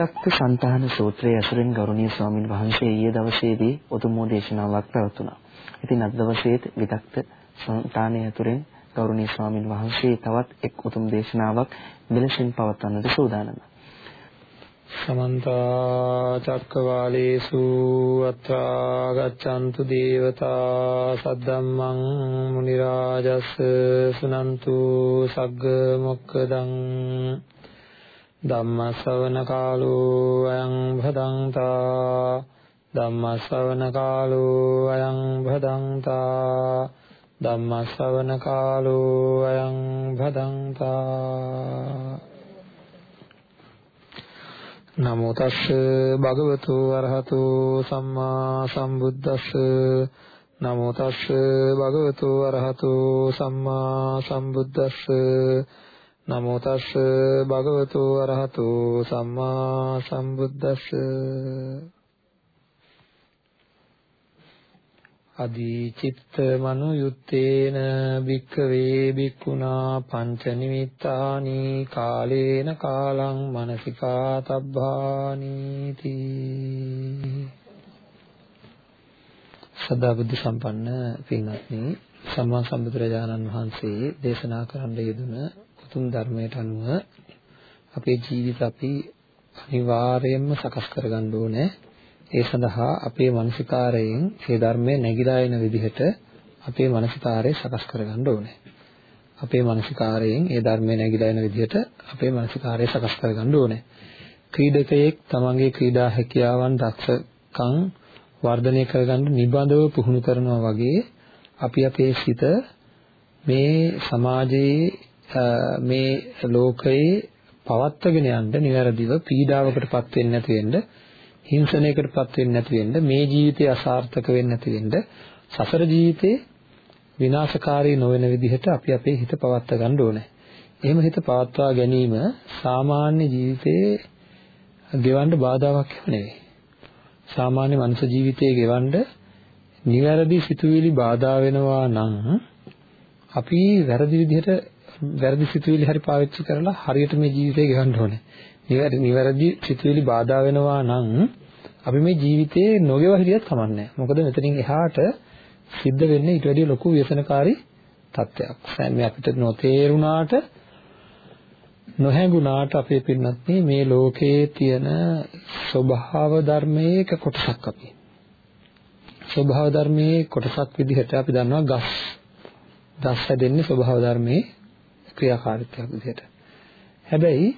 විතක්ක සන්තාන සූත්‍රයේ අසුරෙන් ගෞරවනීය ස්වාමීන් වහන්සේ ඊයේ දවසේදී උතුම්ම දේශනාවක් පැවතුණා. ඉතින් අද දවසේත් විතක්ක සන්තානය ඇතුළෙන් ගෞරවනීය ස්වාමීන් වහන්සේ තවත් එක් උතුම් දේශනාවක් මෙලෙසින් පවත්වන්නට සූදානම්. සමන්ත චක්කවාලේසු අත්‍රා ගච්ඡන්තු දේවතා සද්දම්මං මුනි රාජස් සුනන්තු සග්ග මොක්කදං ධම්ම ශ්‍රවණ කාලෝ අයං භදංතා ධම්ම ශ්‍රවණ කාලෝ අයං භදංතා ධම්ම ශ්‍රවණ කාලෝ අයං භදංතා නමෝ තස්ස භගවතු අරහතු සම්මා සම්බුද්දස්ස නමෝ තස්ස භගවතු අරහතු සම්මා සම්බුද්දස්ස නමෝ තස්ස භගවතු අරහතු සම්මා සම්බුද්දස්ස. අදීචිත්ත මනුයුත්තේන භික්ඛවේ භික්ඛුනා පංච නිමිත්තානි කාලේන කාලං මනසිකා තබ්බානි තී සදා බුද්ධ සම්පන්න පින්වත්නි සම්මා සම්බුදුරජාණන් වහන්සේ දේශනා කරන්න යෙදුන උතුම් ධර්මයට අනුව අපේ ජීවිත අපි අනිවාර්යයෙන්ම සකස් කරගන්න ඕනේ ඒ සඳහා අපේ මානසිකාරයෙන් මේ ධර්මය නැగిලා එන විදිහට අපේ මානසිකාරය සකස් කරගන්න ඕනේ. අපේ මානසිකාරයෙන් ඒ ධර්මය නැగిලා එන විදිහට අපේ මානසිකාරය සකස් කරගන්න ඕනේ. ක්‍රීඩකයෙක් තමන්ගේ ක්‍රීඩා හැකියාවන් දක්ෂකම් වර්ධනය කරගන්න නිබඳව පුහුණු කරනවා වගේ අපි අපේ සිත මේ සමාජයේ මේ ලෝකයේ පවත්වගෙන යන්න નિවැරදිව පීඩාවකටපත් වෙන්නේ නැති වෙන්න හිංසනයකටපත් වෙන්නේ නැති වෙන්න මේ ජීවිතය අසාර්ථක වෙන්නේ නැති වෙන්න සසර ජීවිතේ විනාශකාරී නොවන විදිහට අපි අපේ හිත පවත්වා ගන්න ඕනේ. එහෙම හිත පවත්වා ගැනීම සාමාන්‍ය ජීවිතයේ ගෙවන්න බාධාවක් නෙවෙයි. සාමාන්‍ය මනුෂ්‍ය ජීවිතයේ ගෙවන්න නිවැරදි සිතුවිලි බාධා වෙනවා නම් අපි වැරදි විදිහට වැරදි සිතුවිලි හරි පාවිච්චි කරලා හරියට මේ ජීවිතය ගෙවන්න ඕනේ. නිවැරදි සිතුවිලි බාධා වෙනවා නම් අපි මේ ජීවිතේ නොගෙව හිටියත් කමන්නේ මොකද මෙතනින් එහාට සිද්ධ වෙන්නේ ඊට වැඩිය ලොකු ව්‍යසනකාරී තත්ත්වයක්. මේ අපිට නොතේරුණාට නොහැඟුණාට අපේ පින්නත් මේ ලෝකයේ තියෙන ස්වභාව ධර්මයේ එක කොටසක් අපි. ස්වභාව ධර්මයේ කොටසක් විදිහට අපි දන්නවා ගස්. ගස් හැදෙන්නේ ස්වභාව ධර්මයේ ක්‍රියාකාරීත්වයක් විදිහට. හැබැයි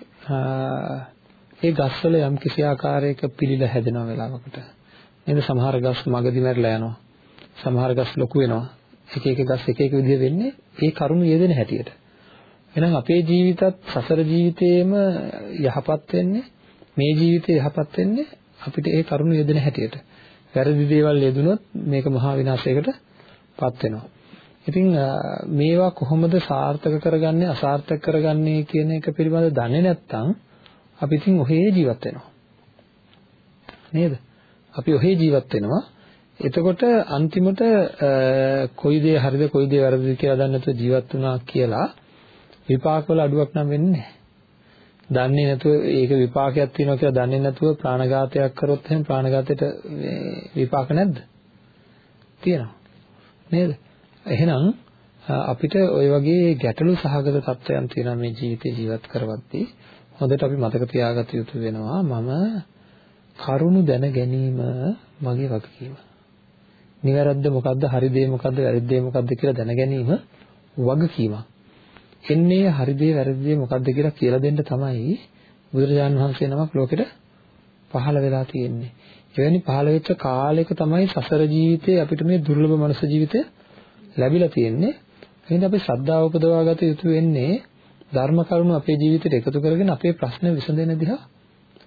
ඒ ගස්වල යම් කිසි ආකාරයක පිළිල හැදෙන වෙලාවකට. නේද සමහර ගස් මගදී මැරිලා යනවා. සමහර ගස් ලොකු වෙනවා. එක එක ගස් එක එක විදිහ වෙන්නේ ඒ කරුණු යෙදෙන හැටියට. එහෙනම් අපේ ජීවිතත් සසර ජීවිතේම යහපත් වෙන්නේ මේ ජීවිතේ යහපත් වෙන්නේ අපිට ඒ කරුණු යෙදෙන හැටියට. වැරදි දේවල් යෙදුනොත් මේක මහා විනාශයකට පත් වෙනවා. ඉතින් මේවා කොහොමද සාර්ථක කරගන්නේ අසාර්ථක කරගන්නේ කියන එක පිළිබඳව දන්නේ නැත්නම් අපි ඉතින් ඔහේ ජීවත් වෙනවා. නේද? අපි ඔහේ ජීවත් වෙනවා. එතකොට අන්තිමට කොයි දේ හරිද කොයි දේ වැරදිද කියලා දන්නේ නැතුව ජීවත් වුණා කියලා විපාකවල අඩුවක් නම් වෙන්නේ නැහැ. දන්නේ නැතුව ඒක විපාකයක් තියෙනවා කියලා දන්නේ නැතුව ප්‍රාණඝාතයක් කරොත් එහෙනම් ප්‍රාණඝාතයට විපාක නැද්ද? තියෙනවා. නේද? එහෙනම් අපිට ওই වගේ ගැටලු සහගත තත්ත්වයන් තියෙනවා මේ ජීවිතේ ජීවත් කරවද්දී හොඳට අපි මතක තියාගත යුතු වෙනවා මම කරුණු දැන ගැනීම මගේ වගකීම. නිවැරද්ද මොකද්ද හරි දේ මොකද්ද වැරදි දේ මොකද්ද කියලා දැන ගැනීම වගකීමක්. එන්නේ හරි දේ වැරදි දේ මොකද්ද කියලා කියලා දෙන්න තමයි බුදුරජාණන් වහන්සේ නමක් ලෝකෙට පහළ වෙලා තියෙන්නේ. එවැනි පහළ වෙච්ච කාලයක තමයි සසර ජීවිතේ අපිට මේ දුර්ලභ මනුෂ්‍ය ජීවිතය ලැබිලා තියෙන්නේ. එහෙනම් අපි ශ්‍රද්ධාව උපදවා ගත යුතු වෙන්නේ ධර්ම කරුණු අපේ ජීවිතයට එකතු කරගෙන අපේ ප්‍රශ්න විසඳෙන දිහා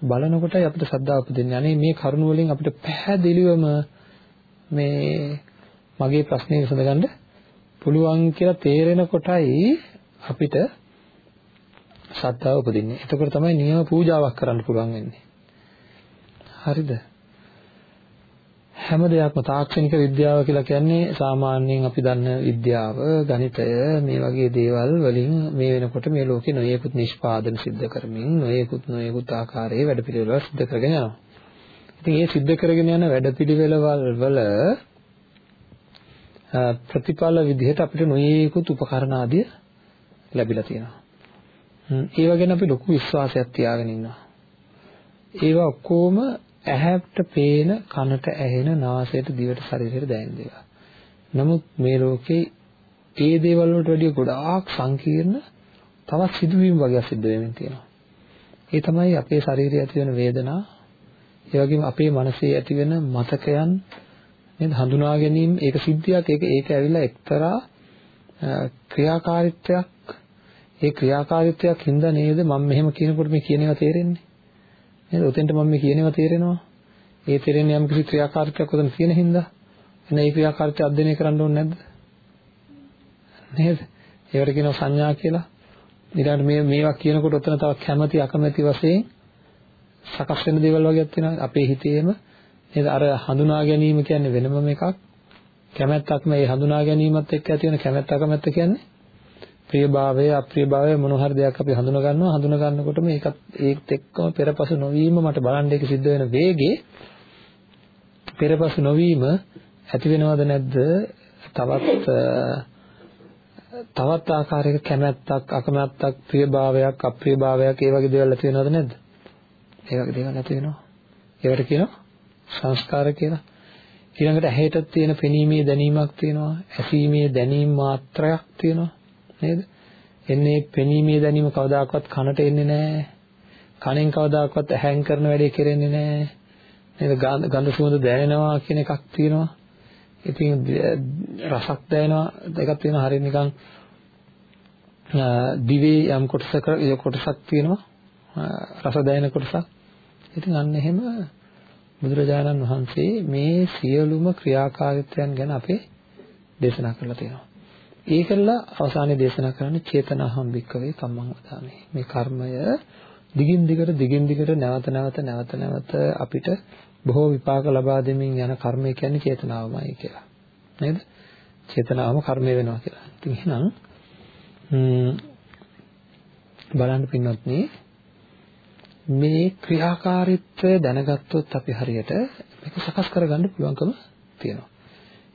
බලනකොටයි අපිට ශ්‍රද්ධාව උපදින්නේ. අනේ මේ කරුණු වලින් අපිට පැහැදිලිවම මේ මගේ ප්‍රශ්නේ විසඳගන්න පුළුවන් කියලා තේරෙන කොටයි අපිට ශ්‍රද්ධාව උපදින්නේ. එතකොට තමයි නියම පූජාවක් කරන්න පුළුවන් වෙන්නේ. හරිද? හැම දෙයක්ම තාක්ෂණික විද්‍යාව කියලා කියන්නේ සාමාන්‍යයෙන් අපි දන්න විද්‍යාව, ගණිතය මේ වගේ දේවල් වලින් මේ වෙනකොට මේ ලෝකේ නොයෙකුත් නිෂ්පාදන සිද්ධ කරමින් නොයෙකුත් නොයෙකුත් ආකාරයේ වැඩපිළිවෙළවල් සිද්ධ කරගෙන යනවා. ඉතින් මේ සිද්ධ කරගෙන යන වැඩපිළිවෙළවල් වල ප්‍රතිඵල විදිහට අපිට නොයෙකුත් උපකරණ ආදිය ලැබිලා තියෙනවා. ඒව ගැන අපි ලොකු විශ්වාසයක් තියාගෙන ඉන්නවා. ඒවා ඔක්කොම ඇහැට පේන, කනට ඇහෙන, නාසයට, දිවට, ශරීරයට දැනෙන දේවල්. නමුත් මේ ලෝකේ ඒ දේවල් වලට වැඩිය ගොඩාක් සංකීර්ණ තවත් සිදුවීම් වගේ සිද්ධ වෙමින් තියෙනවා. ඒ තමයි අපේ ශරීරයේ ඇති වෙන වේදනා, ඒ වගේම අපේ මනසේ ඇති වෙන මතකයන් නේද? හඳුනා ගැනීම ඒක සිද්ධියක්. ඒක ඒක ඇවිල්ලා එක්තරා ක්‍රියාකාරීත්වයක්. ඒ ක්‍රියාකාරීත්වයක් හින්දා නේද මම මෙහෙම කියනකොට මේ කියන ඒවා තේරෙන්නේ? නේද? උතෙන්ට මම මේ කියන ඒවා තේරෙනවා. ඒ තේරෙන්නේ යම් කිසි ක්‍රියාකාරීත්වයක් උතන තියෙන හින්දා එන ඒ ක්‍රියාකාරීත්වය අධ්‍යයනය කරන්න ඕනේ නැද්ද? නේද? ඒවට කියනවා සංඥා කියලා. ඊළඟට මේ මේවා කියනකොට උතන තව කැමැති අකමැති වශයෙන් සකස් වෙන දේවල් වගේක් තියෙනවා. අපේ හිතේම නේද? අර හඳුනා ගැනීම කියන්නේ වෙනම එකක්. කැමැත්තක්ම ඒ හඳුනා ගැනීමත් එක්ක ඇති වෙන කැමැත්ත අකමැත්ත කියන්නේ ප්‍රියභාවය අප්‍රියභාවය මොන හරි දෙයක් අපි හඳුනා ගන්නවා හඳුනා ගන්නකොටම ඒකත් ඒත් එක්කම පෙරපසු නොවීම මට බලන්න ඒක සිද්ධ වෙන වේගේ පෙරපසු නොවීම ඇති වෙනවද නැද්ද තවත් තවත් ආකාරයක කැමැත්තක් අකමැත්තක් ප්‍රියභාවයක් අප්‍රියභාවයක් ඒ වගේ දේවල් ඇති වෙනවද නැද්ද ඒ වගේ දේවල් ඇති වෙනවා ඒවට කියනවා සංස්කාර කියලා. ඊළඟට ඇහැට තියෙන පෙනීමේ දැනීමක් තියෙනවා. ඇසීමේ දැනීම මාත්‍රයක් තියෙනවා. නේද? එන්නේ පෙනීමේ දැනීම කවදාකවත් කනට එන්නේ නැහැ. කනෙන් කවදාකවත් ඇහෙන් කරන වැඩේ කෙරෙන්නේ නැහැ. නේද? ගඳ සුවඳ දැනෙනවා කියන එකක් තියෙනවා. ඉතින් රසක් දැනෙනවා. ඒකක් තියෙනවා හරිය නිකන් දිවේ යම් කොටසක කොටසක් තියෙනවා. රස දැනෙන කොටසක්. ඉතින් අන්න එහෙම බුදුරජාණන් වහන්සේ මේ සියලුම ක්‍රියාකාරීත්වයන් ගැන අපේ දේශනා කරලා තියෙනවා. ඒකලා අවසානයේ දේශනා කරන්නේ චේතනාහම් වික්කවේ කම්මං වදාමේ. මේ කර්මය දිගින් දිගට දිගින් දිගට නැවත නැවත නැවත නැවත අපිට බොහෝ විපාක ලබා දෙමින් යන කර්මය කියන්නේ චේතනාවමයි කියලා. නේද? චේතනාවම කර්මය වෙනවා කියලා. ඉතින් එහෙනම් බලන්න පින්වත්නි මේ ක්‍රියාකාරීත්වය දැනගත්තොත් අපි හරියට මේක සකස් කරගන්න පුළුවන්කම තියෙනවා.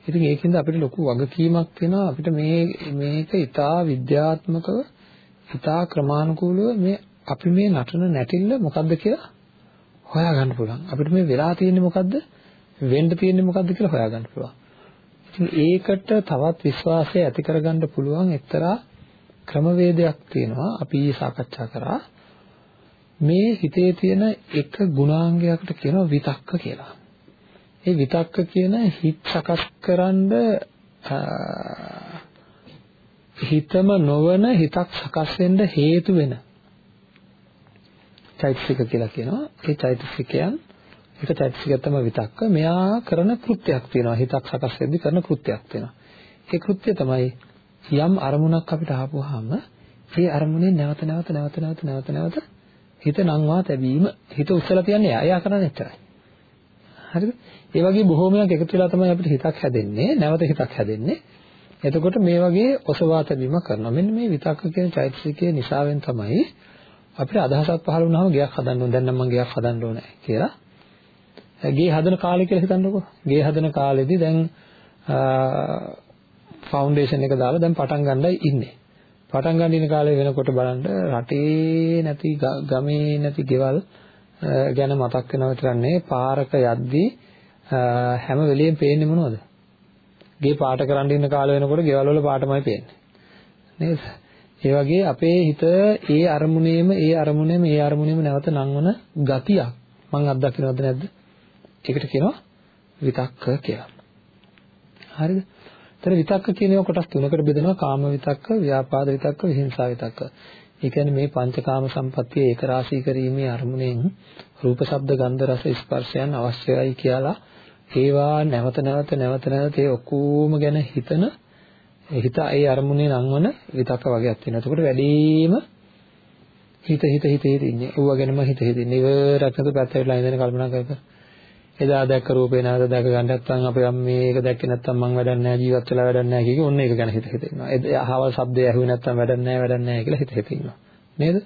ඉතින් ඒකින්ද අපිට ලොකු වගකීමක් තියෙනවා අපිට මේ මේක ඊටා විද්‍යාත්මකව ඊටා ක්‍රමානුකූලව මේ අපි මේ නටන නැටිල්ල මොකද්ද කියලා හොයාගන්න පුළුවන්. අපිට මේ වෙලා තියෙන්නේ මොකද්ද? වෙන්න තියෙන්නේ මොකද්ද කියලා හොයාගන්න පුළුවන්. ඉතින් ඒකට තවත් විශ්වාසය ඇති කරගන්න පුළුවන් එක්තරා ක්‍රමවේදයක් තියෙනවා. අපි සාකච්ඡා කරා. මේ හිතේ තියෙන එක ගුණාංගයකට කියනවා විතක්ක කියලා. ඒ විතක්ක කියන හිත සකස් කරන්ඩ හිතම නොවන හිතක් සකස් වෙන්න හේතු වෙන චෛතසික කියලා කියනවා. ඒ චෛතසිකයන් එක චෛතසිකය තමයි විතක්ක. මෙයා කරන කෘත්‍යයක් තියෙනවා. හිතක් සකස් වෙද්දී කරන කෘත්‍යයක් තියෙනවා. ඒ කෘත්‍යය තමයි යම් අරමුණක් අපිට ආපුවාම ඒ අරමුණේ නැවත නැවත නැවත නැවත නැවත නැවත හිත නංවා තැබීම හිත උස්සලා තියන්නේ එයා කරන්නේ එච්චරයි. හරිද? ඒ වගේ බොහෝමයක් එකතු වෙලා තමයි අපිට හිතක් හැදෙන්නේ, නැවත හිතක් හැදෙන්නේ. එතකොට මේ වගේ ඔසවා තැබීමක් කරනවා. මෙන්න මේ විතක්ක කියන චෛතසිකයේ නිසාවෙන් තමයි අපිට අදහසක් පහළ වුණාම ගයක් හදන්න ඕන. දැන් නම් මම ගයක් හදන්න ඕනේ කියලා. ගේ හදන කාලේ කියලා හිතන්නකෝ. ගේ හදන කාලෙදී දැන් ෆවුන්ඩේෂන් එක දාලා දැන් පටන් ගන්නයි ඉන්නේ. පටන් ගන්න ඉන කාලේ වෙනකොට බලන්න රටේ නැති ගමේ නැති ගෙවල් ගැන මතක් වෙනවා විතරන්නේ පාරක යද්දී හැම වෙලෙම පේන්නේ මොනවද? ගේ පාට කරන් ඉන්න කාලේ වෙනකොට ගෙවල් වල පාටමයි පේන්නේ. නේද? ඒ වගේ අපේ හිත ඒ අරමුණේම ඒ අරමුණේම ඒ අරමුණේම නැවත නංවන ගතියක් මම අත්දකින්නවද නැද්ද? ඒකට කියනවා විතක්ක කියලා. හරිද? එතන විතක්ක කියන ඒවා කොටස් තුනකට බෙදෙනවා කාම විතක්ක, ව්‍යාපාද විතක්ක, විහිංසා විතක්ක. ඒ කියන්නේ මේ පංචකාම සම්පත්තිය ඒක රාශී කිරීමේ අරමුණෙන් රූප, ශබ්ද, ගන්ධ, රස, ස්පර්ශයන් අවශ්‍යයි කියලා ඒවා නැවත නැවත නැවත නැවත ඒ ඔක්කොම ගැන හිතන හිත ඒ අරමුණේ නංවන විතක්ක වගේක් තියෙනවා. එතකොට වැඩිම හිත හිත හිත හිත ඉන්නේ. ඌව ගැනම හිත හිත ඉන්නේ. ඉවරක් නැතුව පැත්තට වෙලා ඉඳගෙන කල්පනා කර කර. එදා දැක්ක රූපේ නැවත දැක ගන්න නැත්නම් අපි මේක දැක්කේ නැත්නම් මං වැඩක් නැහැ ජීවත් වෙලා වැඩක් නැහැ කියකි ඔන්න ඒක ගැන හිත හිත ඉන්නවා. ඒ අහවල් ශබ්දය ඇහුවේ නැත්නම් වැඩක් නැහැ වැඩක් නැහැ කියලා හිත හිත ඉන්නවා. නේද?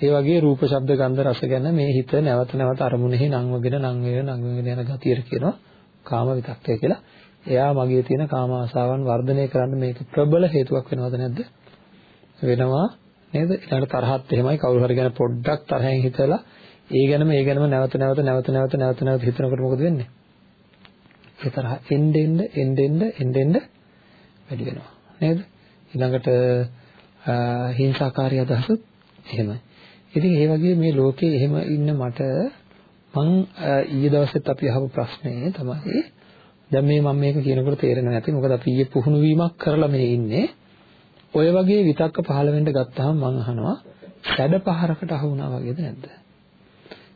ඒ වගේ රූප ශබ්ද ගන්ධ රස ගැන මේ හිත නැවත නැවත අරමුණෙහි නංවගෙන නංවගෙන නංවගෙන යන ගතියට කියනවා කාම විතක්කය කියලා. එයා මගේ තියෙන කාම ආසාවන් වර්ධනය කරන්න මේක ප්‍රබල හේතුවක් වෙනවද නැද්ද? වෙනවා නේද? ඊළඟට තරහත් එහෙමයි කවුරු හරි ගැන පොඩ්ඩක් තරහෙන් හිතලා ඒ ගැනම ඒ ගැනම නැවත නැවත නැවත නැවත නැවත නැවත හිතනකොට මොකද වෙන්නේ? ඒ තරහ එන්න එන්න එන්න එන්න එන්න එන්න වැඩි වෙනවා නේද? ඊළඟට හිංසාකාරී අදහසත් එහෙමයි. ඉතින් ඒ වගේ මේ ලෝකේ එහෙම ඉන්න මට මං ඊයේ දවසෙත් අපි අහපු ප්‍රශ්නේ තමයි දැන් මේ මම මේක කියනකොට තේරෙන්නේ නැති. මොකද අපි ඊයේ පුහුණු වීමක් කරලා මේ ඉන්නේ. ඔය වගේ විතක්ක පහළ වෙන්න ගත්තාම මං අහනවා ෂඩ පහරකට අහු වුණා වගේද නැද්ද?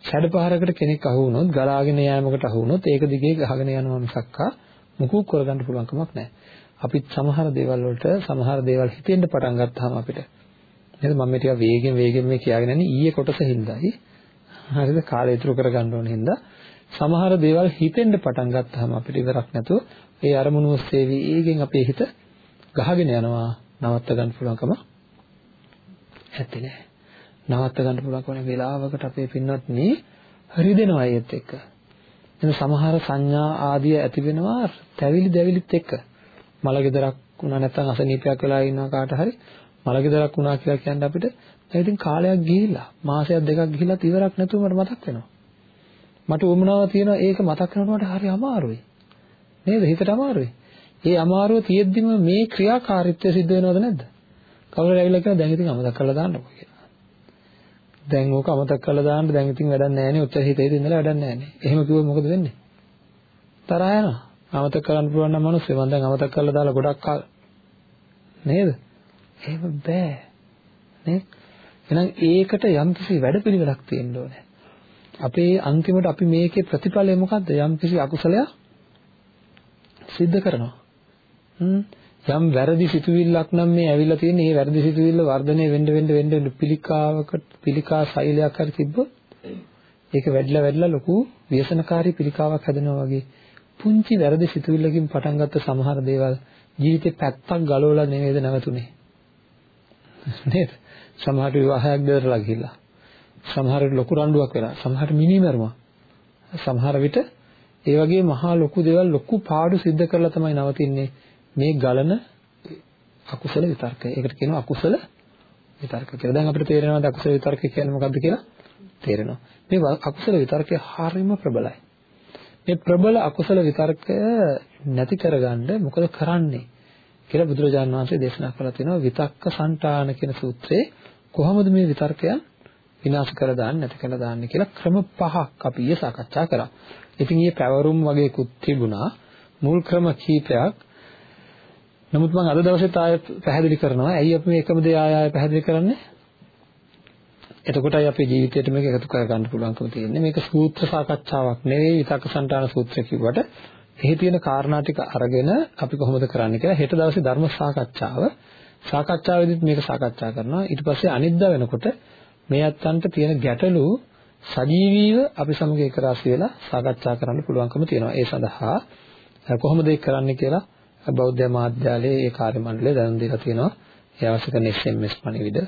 ෂඩ පහරකට කෙනෙක් අහු වුණොත් ගලාගෙන යෑමකට අහු වුණොත් ඒක දිගේ ගහගෙන යනවා මිසක්කා මුකුත් කරගන්න පුළුවන් කමක් නැහැ. අපිත් සමහර දේවල් වලට සමහර දේවල් හිතෙන්න පටන් ගත්තාම අපිට. නේද මම මේ ටික වේගෙන් වේගෙන් මේ කියාගෙන යන්නේ ඊයේ කොටස හින්දායි. හරිද? කාලය ඉතුරු කරගන්න ඕන හින්දා සමහර දේවල් හිතෙන්න පටන් ගත්තාම අපිට ඉවරක් නැතුව ඒ අරමුණු ඔස්සේ වේගෙන් අපේ හිත ගහගෙන යනවා. නවත්ත ගන්න පුළුවන්කම ඇත්තේ නෑ. නවත්ත ගන්න පුළුවන් වෙලාවකට අපේ පින්වත් මේ හරිදෙනවා ඒත් එක්ක. එන සමහර සංඥා ආදිය ඇති වෙනවා තැවිලි දැවිලිත් එක්ක. මල ගෙදරක් වුණා නැත්නම් අසනීපයක් වෙලා ඉන්නවා කාට හරි. මල ගෙදරක් වුණා කියලා කියන්නේ අපිට. දැන් ඉතින් කාලයක් ගිහිල්ලා මාසයක් දෙකක් ගිහිල්ලා ඉවරක් නැතුව මට මතක් වෙනවා. මට උමනාව තියෙනවා ඒක මතක් කරනකොට හරි අමාරුයි. නේද? හිතට අමාරුයි. ඒ අමාරුව තියෙද්දිම මේ ක්‍රියාකාරීත්වය සිද්ධ වෙනවද නැද්ද? කවුරුහරි ඇවිල්ලා කියනවා දැන් ඉතින් අමතක කරලා දාන්නකෝ කියලා. දැන් ඕක අමතක කරලා දාන්න. දැන් ඉතින් වැඩක් නැහැ නේ. උත්තර හිතේ ඉඳලා වැඩක් නැහැ නේ. එහෙම කිව්වොත් මොකද වෙන්නේ? තරහ යනවා. අමතක කරන්න පුළුවන් නම් මිනිස්සු මම දැන් අමතක කරලා දාලා ගොඩක් කාල නේද? එහෙම බෑ. නේද එහෙනම් ඒකට යම්කිසි වැඩපිළිවෙලක් තියෙන්න ඕනේ. අපේ අන්තිමට අපි මේකේ ප්‍රතිඵලය මොකද්ද? යම්කිසි අකුසලයක් සිද්ධ කරනවා. යම් වැරදි සිතුවිල්ලක් නම් මේ ඇවිල්ලා තියෙන මේ වැරදි සිතුවිල්ල වර්ධනය වෙන්න වෙන්න වෙන්න පිළිකාවකට පිළිකා සෛලයක් හරි තිබ්බොත් ඒක වැඩිලා වැඩිලා ලොකු ව්‍යසනකාරී පිළිකාවක් හැදෙනවා වගේ. පුංචි වැරදි සිතුවිල්ලකින් පටන් ගත්ත සමහර දේවල් ජීවිතේ පැත්තක් ගලවලා නෙවෙයිද නැවතුනේ. නේද සමහර විවාහයක් දෙරලා ගිහිල්ලා සමහර ලොකු රණ්ඩුවක් වෙලා සමහර මිනිමරුවා සමහර විට ඒ වගේ මහා ලොකු දේවල් ලොකු පාඩු සිද්ධ කරලා තමයි නවතින්නේ මේ ගලන අකුසල විතර්කය. ඒකට කියනවා අකුසල විතර්ක කියලා. දැන් අපිට තේරෙනවද අකුසල විතර්ක කියන්නේ මොකක්ද කියලා? තේරෙනවා. මේ අකුසල විතර්කය හරිම ප්‍රබලයි. මේ ප්‍රබල අකුසල විතර්කය නැති කරගන්න මොකද කරන්නේ කියලා බුදුරජාණන් වහන්සේ දේශනා කරලා තිනවා විතක්ක සංඨාන කියන සූත්‍රයේ කොහොමද මේ විතර්කයන් විනාශ කරලා දාන්නේ නැති කරලා දාන්නේ කියලා ක්‍රම පහක් අපි ඊයේ සාකච්ඡා කරා. ඉතින් ඊයේ පැවරුම් වගේකුත් තිබුණා. මුල් ක්‍රම කීපයක් නමුත් මම අද දවසේත් ආයෙ පැහැදිලි කරනවා. ඇයි අපි මේ එකම දේ ආයෙ ආයෙ පැහැදිලි කරන්නේ? එතකොටයි අපේ ජීවිතයට මේක එකතු කර ගන්න පුළුවන්කම තියෙන්නේ. මේක සූත්‍ර සාකච්ඡාවක් නෙවෙයි විතක්ක සංඨාන සූත්‍රය කිව්වට එහි තියෙන කාරණා ටික අරගෙන අපි කොහොමද කරන්නේ කියලා හෙට දවසේ ධර්ම සාකච්ඡාව සාකච්ඡාවේදීත් මේක සාකච්ඡා කරනවා. ඊට පස්සේ අනිද්දා වෙනකොට මේ අත්තන්ට තියෙන ගැටලු සජීවීව අපි සමග එක රාශි වෙලා සාකච්ඡා කරන්න පුළුවන්කම තියෙනවා. ඒ සඳහා කොහොමද ඒක කරන්නේ කියලා බෞද්ධ මාධ්‍යාලයේ ඒ කාර්ය මණ්ඩලය දැනුම් දීලා තියෙනවා. ඒ අවශ්‍ය කරන SMS පණිවිඩ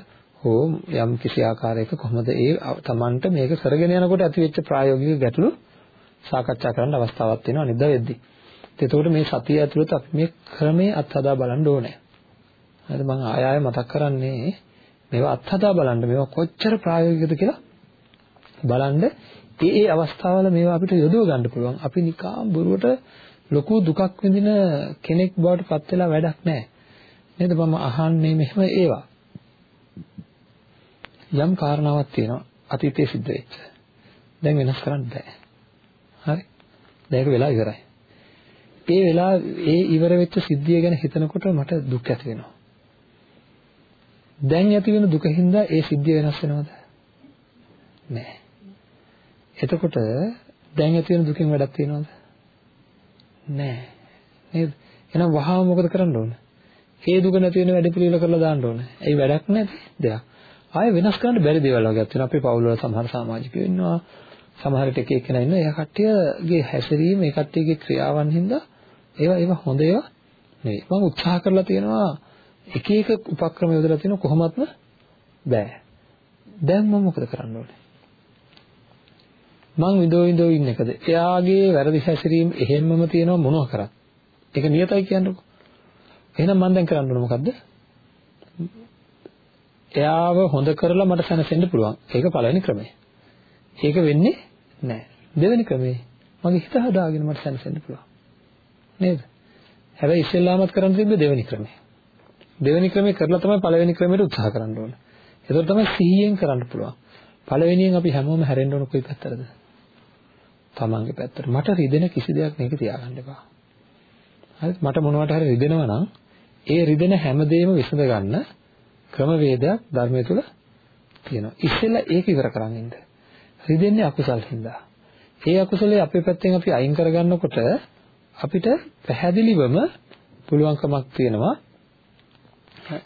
හෝ යම් කිසි ආකාරයක කොහොමද ඒ Tamanට මේක කරගෙන යනකොට ඇතිවෙච්ච ප්‍රායෝගික ගැටලු සාකච්ඡා කරන්න අවස්ථාවක් තියෙනවා නිද වෙද්දී. එතකොට මේ සතිය ඇතුළත අපි මේ ක්‍රමේ අත්හදා බලන්න ඕනේ. හරිද මම ආය ආය මතක් කරන්නේ මේවා අත්හදා බලන්න මේවා කොච්චර ප්‍රායෝගිකද කියලා බලන්න ඒ ඒ අවස්ථාවල මේවා අපිට යොදව ගන්න පුළුවන්. අපි නිකම් බොරුවට ලොකු දුකක් විඳින කෙනෙක් බවට පත් වෙලා වැඩක් නැහැ. නේද? මම අහන්නේ මෙහෙම ඒවා. යම් කාරණාවක් තියෙනවා අතීතයේ සිද්ධ වෙච්ච. දැන් වෙනස් කරන්න බෑ. හරි? දැන් ඒක වෙලා ඉවරයි. ඒ වෙලා ඒ ඉවර වෙච්ච සිද්ධිය ගැන හිතනකොට මට දුක් ඇති වෙනවා. දැන් ඇති වෙන දුකින්ද ඒ සිද්ධිය වෙනස් වෙනවද? නෑ. එතකොට දැන් ඇති වෙන දුකෙන් වැඩක් තියෙනවද? නෑ. නේද? එහෙනම් වහාම මොකද කරන්න ඕන? ඒ දුක නැති වෙන වැඩ පිළිවෙල කරලා දාන්න ඕන. ඒ වැඩක් නැති දෙයක්. ආයෙ වෙනස් කරන්න බැරි දේවල් වගේක් තියෙනවා. අපේ පවුල් වල සමහර සමාජිකයෝ ඉන්නවා. සමහර විට එක එක්කෙනා ඉන්නවා. එයා කට්ටියගේ හැසිරීම ඒ කට්ටියගේ ක්‍රියාවන් හින්දා ඒවා ඒවා හොඳ ඒවා නෙවෙයි. මම උත්සාහ කරලා තියෙනවා එක එක උපක්‍රම යොදලා තියෙනවා කොහොමත්ම බෑ. දැන් මම මොකද කරන්න ඕනේ? මං විදෝ විදෝ ඉන්න එකද? එයාගේ වැරදි හැසිරීම එහෙම්මම තියෙනවා මොනවා කරත්. ඒක නියතයි කියන්නකෝ. එහෙනම් මම දැන් කරන්න ඕන මොකද්ද? එයාව හොඳ කරලා මට සැනසෙන්න පුළුවන්. ඒක පළවෙනි ක්‍රමය. ඒක වෙන්නේ නැහැ. දෙවෙනි ක්‍රමේ මගේ හිත හදාගෙන මට සැනසෙන්න පුළුවන්. නේද? හැබැයි ඉස්සෙල්ලාමත් කරන්න තිබ්බේ දෙවෙනි ක්‍රමේ. දෙවෙනි ක්‍රමේ කරලා තමයි පළවෙනි ක්‍රමයට උත්සාහ කරන්න ඕන. ඒතකොට තමයි සිහියෙන් කරන්න පුළුවන්. පළවෙනියෙන් අපි හැමෝම හැරෙන්න ඕන කොයි පැත්තටද? තමන්ගේ පැත්තට. මට රිදෙන කිසි දෙයක් මේක තියාගන්න එපා. හරිද? මට මොනවට හරි රිදෙනවා නම් ඒ රිදෙන හැමදේම විසඳ ගන්න ක්‍රමවේදයක් ධර්මය තුල තියෙනවා. ඉස්සෙල්ලා ඒක ඉවර කරන් ඉන්න. රිදෙන්නේ අකුසල් හින්දා. ඒ අකුසලයේ අපේ පැත්තෙන් අපි අයින් කරගන්නකොට අපිට පැහැදිලිවම පුළුවන්කමක් තියෙනවා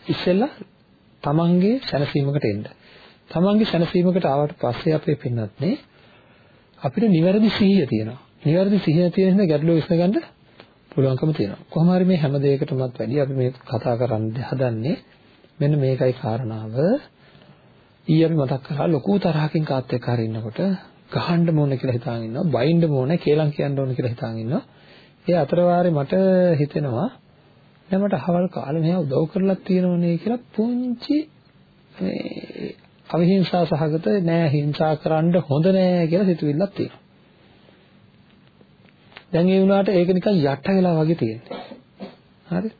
ඉස්සෙල්ලා තමන්ගේ සැනසීමකට එන්න. තමන්ගේ සැනසීමකට ආවට පස්සේ අපේ පින්නත් නේ අපිට නිවැරදි සිහිය තියෙනවා. නිවැරදි සිහිය තියෙන හින්දා ගැටලුව විසඳගන්න පුළුවන්කම තියෙනවා. කොහොම හරි මේ හැම දෙයකටමත් වැඩි අපි මේ කතා කරන්න හදන්නේ මෙන්න මේකයි කාරණාව. ඊයේ අපි මතක් කරා ලොකු තරහකින් කාත් එක්ක හරි ඉන්නකොට ගහන්න ඕන කියලා හිතාගෙන ඉන්නවා, බයින්න ඕන, කේලම් කියන්න ඕන කියලා හිතාගෙන ඉන්නවා. ඒ අතර වාරේ මට හිතෙනවා දැන් මට අහවල් කාලේ මෙයා උදව් කරලා තියෙනවනේ කියලා පුංචි මේ අවිහිංසා සහගත නෑ හිංසා කරන්න හොඳ නෑ කියලා සිතුවිල්ලක් තියෙනවා. දැන් ඒ වුණාට ඒක නිකන් යට වෙලා වගේ තියෙන්නේ. හරි?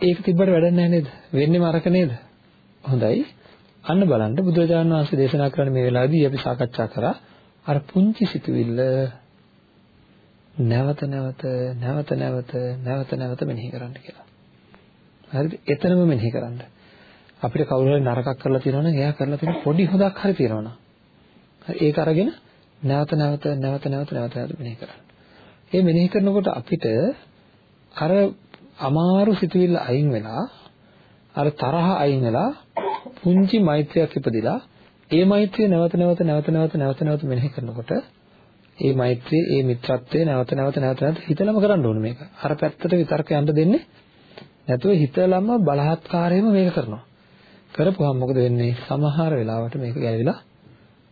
ඒක තිබ්බට වැඩක් නැහැ නේද? වෙන්නේම අරක නේද? හොඳයි. අන්න බලන්න බුදුරජාණන් වහන්සේ දේශනා කරන මේ වෙලාවේදී අපි සාකච්ඡා කරා අර පුංචි සිතුවිල්ල නැවත නැවත නැවත නැවත නැවත නැවත මෙනෙහි කරන්න කියලා. හරිද? එතනම මෙනෙහි කරන්න. අපිට කවුරු හරි නරකක් කරලා තියෙනවා නම් එයා කරලා තියෙන පොඩි හොදක් හරි තියෙනවා නම් ඒක අරගෙන නැවත නැවත නැවත නැවත නැවත නැවත මෙනෙහි කරන්න. ඒ මෙනෙහි කරනකොට අපිට අර අමාරු සිතුවිල්ල අයින් වෙලා අර තරහ අයින් වෙලා පුංචි මෛත්‍රියක් ඉපදිලා ඒ මෛත්‍රිය නැවත නැවත නැවත නැවත නැවත නැවත මෙනෙහි කරනකොට ඒ මෛත්‍රිය ඒ මිත්‍රත්වය නැවත නැවත නැවත නැවත හිතලම කරන්න ඕනේ මේක. අර පැත්තට විතරක යන්න දෙන්නේ නැතුව හිතලම බලහත්කාරයෙන්ම මේක කරනවා. කරපුවාම මොකද වෙන්නේ? සමහර වෙලාවට මේක ගැලවිලා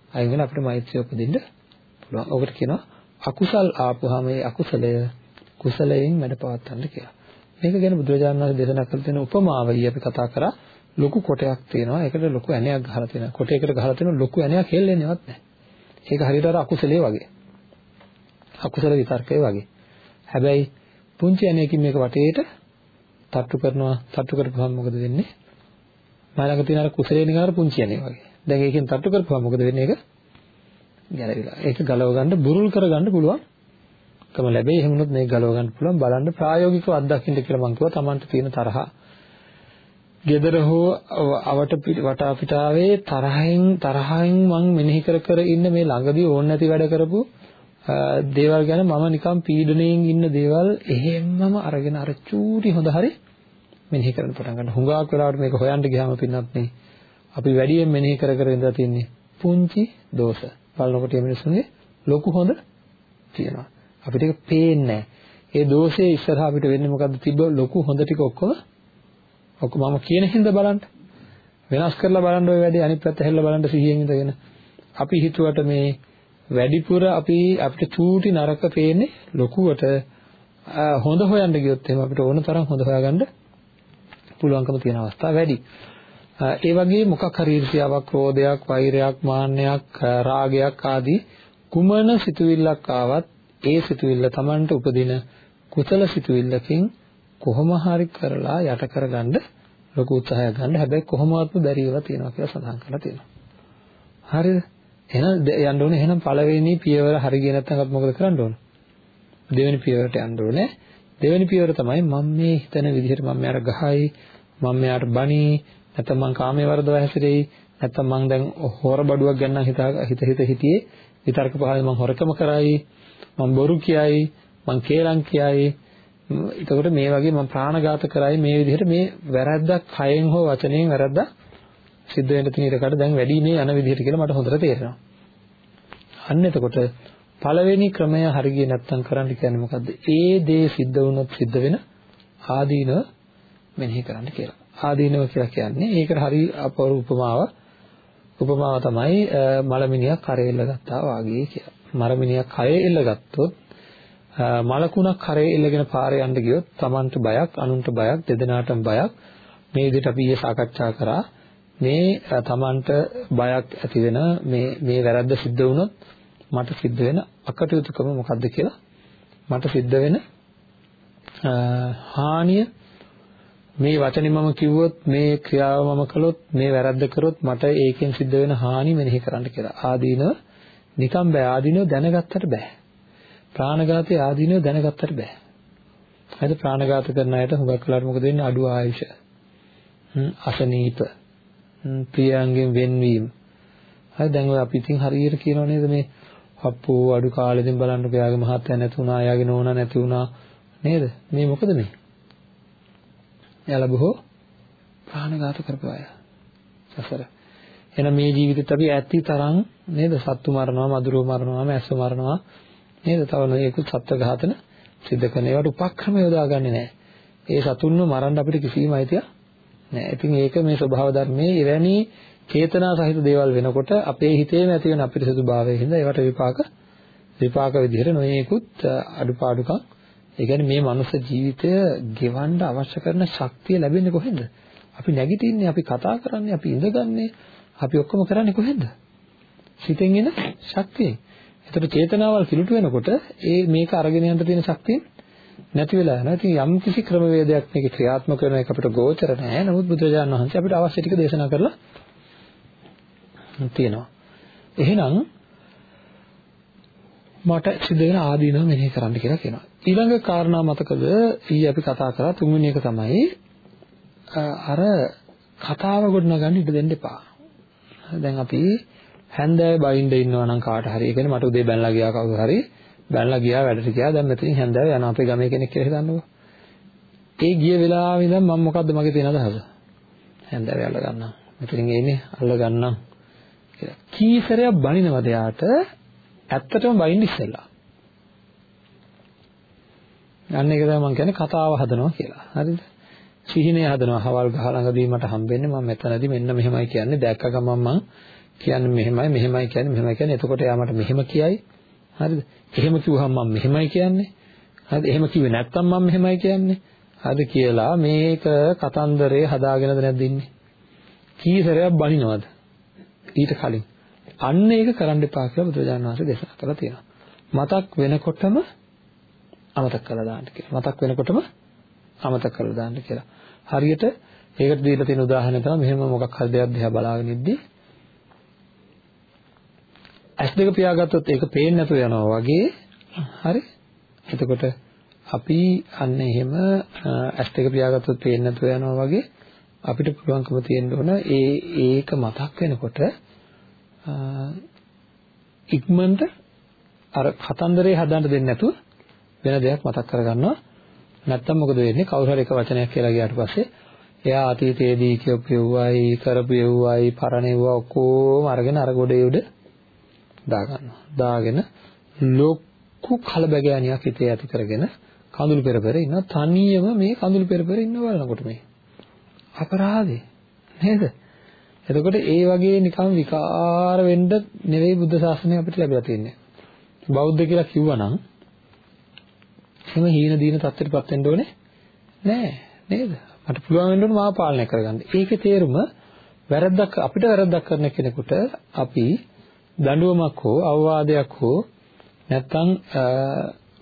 අයින් වෙලා අපිට මෛත්‍රිය උපදින්න පුළුවන්. ඔකට කියනවා අකුසල් ආපුවාම ඒ අකුසලය කුසලයෙන් මැඩපවත්තන්න කියලා. මේක ගැන බුදුරජාණන් වහන්සේ දේශනා කළ තියෙන උපමාවලිය අපි කතා කරා ලොකු කොටයක් තියෙනවා. ඒකට ලොකු ඇණයක් ගහලා තියෙනවා. කොටයකට ගහලා තියෙන ලොකු ඇණයක් හෙල්ලෙන්නේවත් නැහැ. ඒක හරියට අර අකුසලයේ වගේ. අකුසල විතර්කයේ වගේ. හැබැයි පුංචි ඇණයකින් මේක වටේට තට්ටු කරනවා. තට්ටු කරපුවම මොකද වෙන්නේ? මලඟ තියෙන අර කුසලයේ නිකාර පුංචි ඇණේ වගේ. දැන් ඒකෙන් තට්ටු කරපුවම මොකද වෙන්නේ? ඒක ගැලවිලා. ඒක ගලව ගන්න බුරුල් කරගන්න පුළුවන්. කම ලැබෙයි එහෙම වුණොත් මේක ගලව ගන්න පුළුවන් බලන්න ප්‍රායෝගිකව අත්දකින්න කියලා මම කිව්වා Tamanට තියෙන තරහ. gedara හෝ අවට වටා පිටාවේ තරහෙන් තරහෙන් මං මෙනෙහි කර කර ඉන්න මේ ළඟදී ඕන නැති වැඩ කරපු දේවල් ගැන මම නිකන් පීඩණයෙන් ඉන්න දේවල් එහෙම්මම අරගෙන අර චූටි හොඳ හරි මෙනෙහි කරන්න පටන් ගන්න. හුඟක් වෙලාවට මේක හොයන්න ගියාම පින්නත් නේ අපි වැඩියෙන් මෙනෙහි කර කර ඉඳලා තින්නේ පුංචි දෝෂ. බලනකොට මේ මිනිස්සුන්ගේ ලොකු හොඳ තියෙනවා. අපිට ඒක පේන්නේ නැහැ. ඒ දෝෂයේ ඉස්සරහා අපිට වෙන්නේ මොකද්ද? තිබ්බ ලොකු හොඳ ටික ඔක්කොම ඔක්කොම මම කියන හින්දා බලන්න. වෙනස් කරලා බලන්න ওই වැඩේ අනිත් පැත්ත හැල්ලා බලන්න සිහියෙන් ඉඳගෙන. අපි හිතුවට මේ වැඩිපුර අපි අපිට චූටි නරක පේන්නේ ලොකුවට හොඳ හොයන්න ගියොත් එහෙම අපිට ඕන තරම් හොඳ හොයාගන්න පුළුවන්කම තියෙන අවස්ථා වැඩි. ඒ වගේ මොකක් හරි ඊර්ෂ්‍යාවක්, ක්‍රෝධයක්, වෛරයක්, මාන්නයක්, රාගයක් ආදී කුමන සිතුවිල්ලක් ආවත් ඒ සිතුවිල්ල Tamanට උපදින කුසල සිතුවිල්ලකින් කොහොම හරි කරලා යට කරගන්න ලොකු උත්සාහයක් ගන්න. හැබැයි කොහොමවත්ම බැරි වෙලා තියෙනවා කියලා සඳහන් කරලා තියෙනවා. හරිද? එහෙනම් යන්න ඕනේ. එහෙනම් පළවෙනි පියවර හරි ගියේ නැත්නම් අපි මොකද කරන්න ඕන? දෙවෙනි පියවරට යන්න ඕනේ. දෙවෙනි පියවර තමයි මම මේ හිතන විදිහට මම මෙයාට ගහයි, මම මෙයාට බනි, නැත්නම් මං කාමයේ වර්ධව හැසිරෙයි, නැත්නම් මං දැන් හොර බඩුවක් ගන්න හිත හිත හිත හිතියේ විතර්ක පහලේ මං හොරකම කරයි, මං බොරු කියයි, මං කේලම් කියයි, එතකොට මේ වගේ මම ප්‍රාණඝාත කරයි මේ විදිහට මේ වැරද්දක් කයෙන් හෝ වචනයෙන් වැරද්දක් සිද්ධ වෙන්න තියෙන ඉඩකඩ දැන් වැඩි මේ යන විදිහට කියලා මට හොඳට තේරෙනවා. අන්න එතකොට පළවෙනි ක්‍රමය හරියට නැත්තම් කරන්න කියන්නේ මොකද්ද? ඒ දේ සිද්ධ වුණොත් සිද්ධ වෙන ආදීනව මෙනෙහි කරන්න කියලා. ආදීනව කියලා කියන්නේ ඒකට හරි අපවරු උපමාව උපමාව තමයි මලමිනියක් කරේ එල්ල ගත්තා වාගේ කියලා. මලමිනියක් කරේ එල්ල ගත්තොත් මලකුණක් කරේ එල්ලගෙන පාරේ යන්න ගියොත් Tamanට බයක්, අනුන්ට බයක්, දෙදෙනාටම බයක්. මේ විදිහට අපි ඊයේ සාකච්ඡා කරා. මේ Tamanට බයක් ඇති වෙන මේ මේ වැරද්ද සිද්ධ වුණොත් මට සිද්ධ වෙන අකටයුතුකම මොකද්ද කියලා මට සිද්ධ වෙන හානිය මේ වචනේ මම කිව්වොත් මේ ක්‍රියාව මම කළොත් මේ වැරද්ද කරොත් මට ඒකෙන් සිද්ධ වෙන හානි මෙනෙහි කරන්න කියලා. ආදීනව නිකම් බෑ ආදීනව දැනගත්තට බෑ. ප්‍රාණඝාතයේ ආදීනව දැනගත්තට බෑ. හරිද ප්‍රාණඝාත කරන අයට හුඟක් වෙලාවට මොකද වෙන්නේ අඩු ආයුෂ. අසනීප. ප්‍රියයන්ගෙන් වෙන්වීම. හරි දැන් ඔය අපි ඉතින් හරියට කියනව නේද මේ අප්පෝ අඩු කාලෙකින් බලන්න එයාගේ මහත්තයා නැති වුණා, එයාගේ නෝනා නැති වුණා නේද? මේ මොකද මේ? එයාලා බොහෝ ප්‍රාණඝාත කරපු අය. සසර. එහෙනම් මේ ජීවිතෙත් අපි ඇති තරම් නේද? සත්තු මරනවා, මදුරුව මරනවා, මැස්ස මරනවා නේද? තව නොයෙකුත් සත්ත්ව ඝාතන සිද්ධ කරන ඒවට උපක්‍රම යොදාගන්නේ නැහැ. ඒ සතුන්ව මරන්න අපිට කිසිම අයිතියක් නැහැ. ඉතින් ඒක මේ ස්වභාව ධර්මයේ එවැනි චේතනා සහිත දේවල් වෙනකොට අපේ හිතේම ඇති වෙන අපිරිසුදු භාවයෙන් හින්දා ඒවට විපාක විපාක විදිහට නොයෙකුත් අඩුපාඩුකම් ඒ කියන්නේ මේ මනුස්ස ජීවිතය ගෙවන්න අවශ්‍ය කරන ශක්තිය ලැබෙන්නේ කොහෙන්ද? අපි නැගිටින්නේ, අපි කතා කරන්නේ, අපි ඉඳගන්නේ, අපි ඔක්කොම කරන්නේ කොහෙන්ද? සිතෙන් එන ශක්තියෙන්. ඒතර චේතනාවල් කිලුට වෙනකොට ඒ මේක අරගෙන යන්න තියෙන ශක්තිය නැති වෙලා යනවා. ඉතින් යම් කිසි ක්‍රමවේදයක් මේක ක්‍රියාත්මක වෙන එක අපිට ගෝචර නැහැ. නමුත් බුදුරජාණන් වහන්සේ අපිට අවශ්‍ය ටික දේශනා කරලා තියෙනවා. එහෙනම් මට සිද්ධ වෙන ආදීනව මෙනෙහි කරන්න කියලා කියනවා. ඊළඟ කාරණා මතකද ඊ අපි කතා කරා තුන්වෙනි එක තමයි අර කතාව ගොඩනගන්න ඉඩ දෙන්න එපා. දැන් අපි හැන්දෑවේ බයින්ද ඉන්නවා නම් කාට හරි ඒ කියන්නේ මට උදේ බැනලා ගියා කවුරු හරි බැනලා ගියා වැඩට ගියා දැන් මෙතනින් හැන්දෑවේ යනවා අපේ ගමේ කෙනෙක් කියලා හිතන්නකෝ. ඒ ගිය වෙලාවෙ ඉඳන් මම මොකද්ද මගේ තියෙන අදහස? හැන්දෑවේ අල්ල ගන්නම්. මෙතනින් එන්නේ අල්ල ගන්නම්. කියලා. කීසරයක් බනිනවද යාට? ඇත්තටම බයින්න ඉස්සෙල්ලා. අන්න ඒක තමයි මම කියන්නේ කතාව හදනවා කියලා. හරිද? සිහිනේ හදනවා. හවල් ගහ ළඟදී මට හම්බෙන්නේ මම මෙතනදී මෙන්න මෙහෙමයි කියන්නේ. දැක්ක ගමන් මම කියන්නේ මෙහෙමයි මෙහෙමයි කියන්නේ මෙහෙමයි කියන්නේ. එතකොට එයා මට මෙහෙම කියයි. හරිද? එහෙම කිව්වහම මම මෙහෙමයි කියන්නේ. හරිද? එහෙම කිව්වේ නැත්තම් මම මෙහෙමයි කියන්නේ. හරිද කියලා මේක කතන්දරේ හදාගෙනද නැද්ද ඉන්නේ? කීසරයක් බනිනවද? ඊට කලින්. අන්න ඒක කරන්න එපා කියලා බුදුරජාණන් වහන්සේ දේශනා කරලා තියෙනවා. මතක් වෙනකොටම අමතක කරලා දාන්න කියලා. මතක් වෙනකොටම අමතක කරලා දාන්න කියලා. හරියට ඒකට දීලා තියෙන උදාහරණය තමයි මෙහෙම මොකක් හරි දෙයක් දිහා බලාගෙන ඉද්දි ඇස් දෙක පියාගත්තොත් ඒක පේන්නේ නැතුව යනවා වගේ. හරි. එතකොට අපි අන්න එහෙම ඇස් දෙක පියාගත්තොත් පේන්නේ නැතුව යනවා වගේ අපිට පුළුවන්කම තියෙන්න ඕන. ඒ ඒක මතක් වෙනකොට ඉක්මනට අර කතන්දරේ හදන්න දෙන්නේ නැතුව වෙන දෙයක් මතක් කරගන්නවා. නැත්තම් මොකද වෙන්නේ? කවුරු හරි එක වචනයක් කියලා ගියාට පස්සේ එයා අතීතයේදී කියපු යුවයි කරපු යුවයි පරණේවා ඔක්කොම අරගෙන අර ගොඩේ උඩ දාගන්නවා. දාගෙන ලොකු කලබගෑනියක් හිතේ ඇති කරගෙන කඳුළු පෙර පෙර ඉන්න තනියම මේ කඳුළු පෙර පෙර ඉන්න බලනකොට මේ අපරාධේ නේද? එතකොට ඒ වගේ නිකන් විකාර වෙන්න නෙවෙයි බුද්ධ ශාසනය අපිට ලැබිලා තියෙන්නේ. බෞද්ධ කියලා කිව්වනම් එහෙම හීන දීන තත්ත්වයටපත් වෙන්න ඕනේ නෑ නේද? මට පුළුවන් වෙන්න ඕනේ මාව පාලනය කරගන්න. ඒකේ තේරුම වැරද්දක් අපිට වැරද්දක් කරන කෙනෙකුට අපි දඬුවමක් හෝ අවවාදයක් හෝ නැත්නම්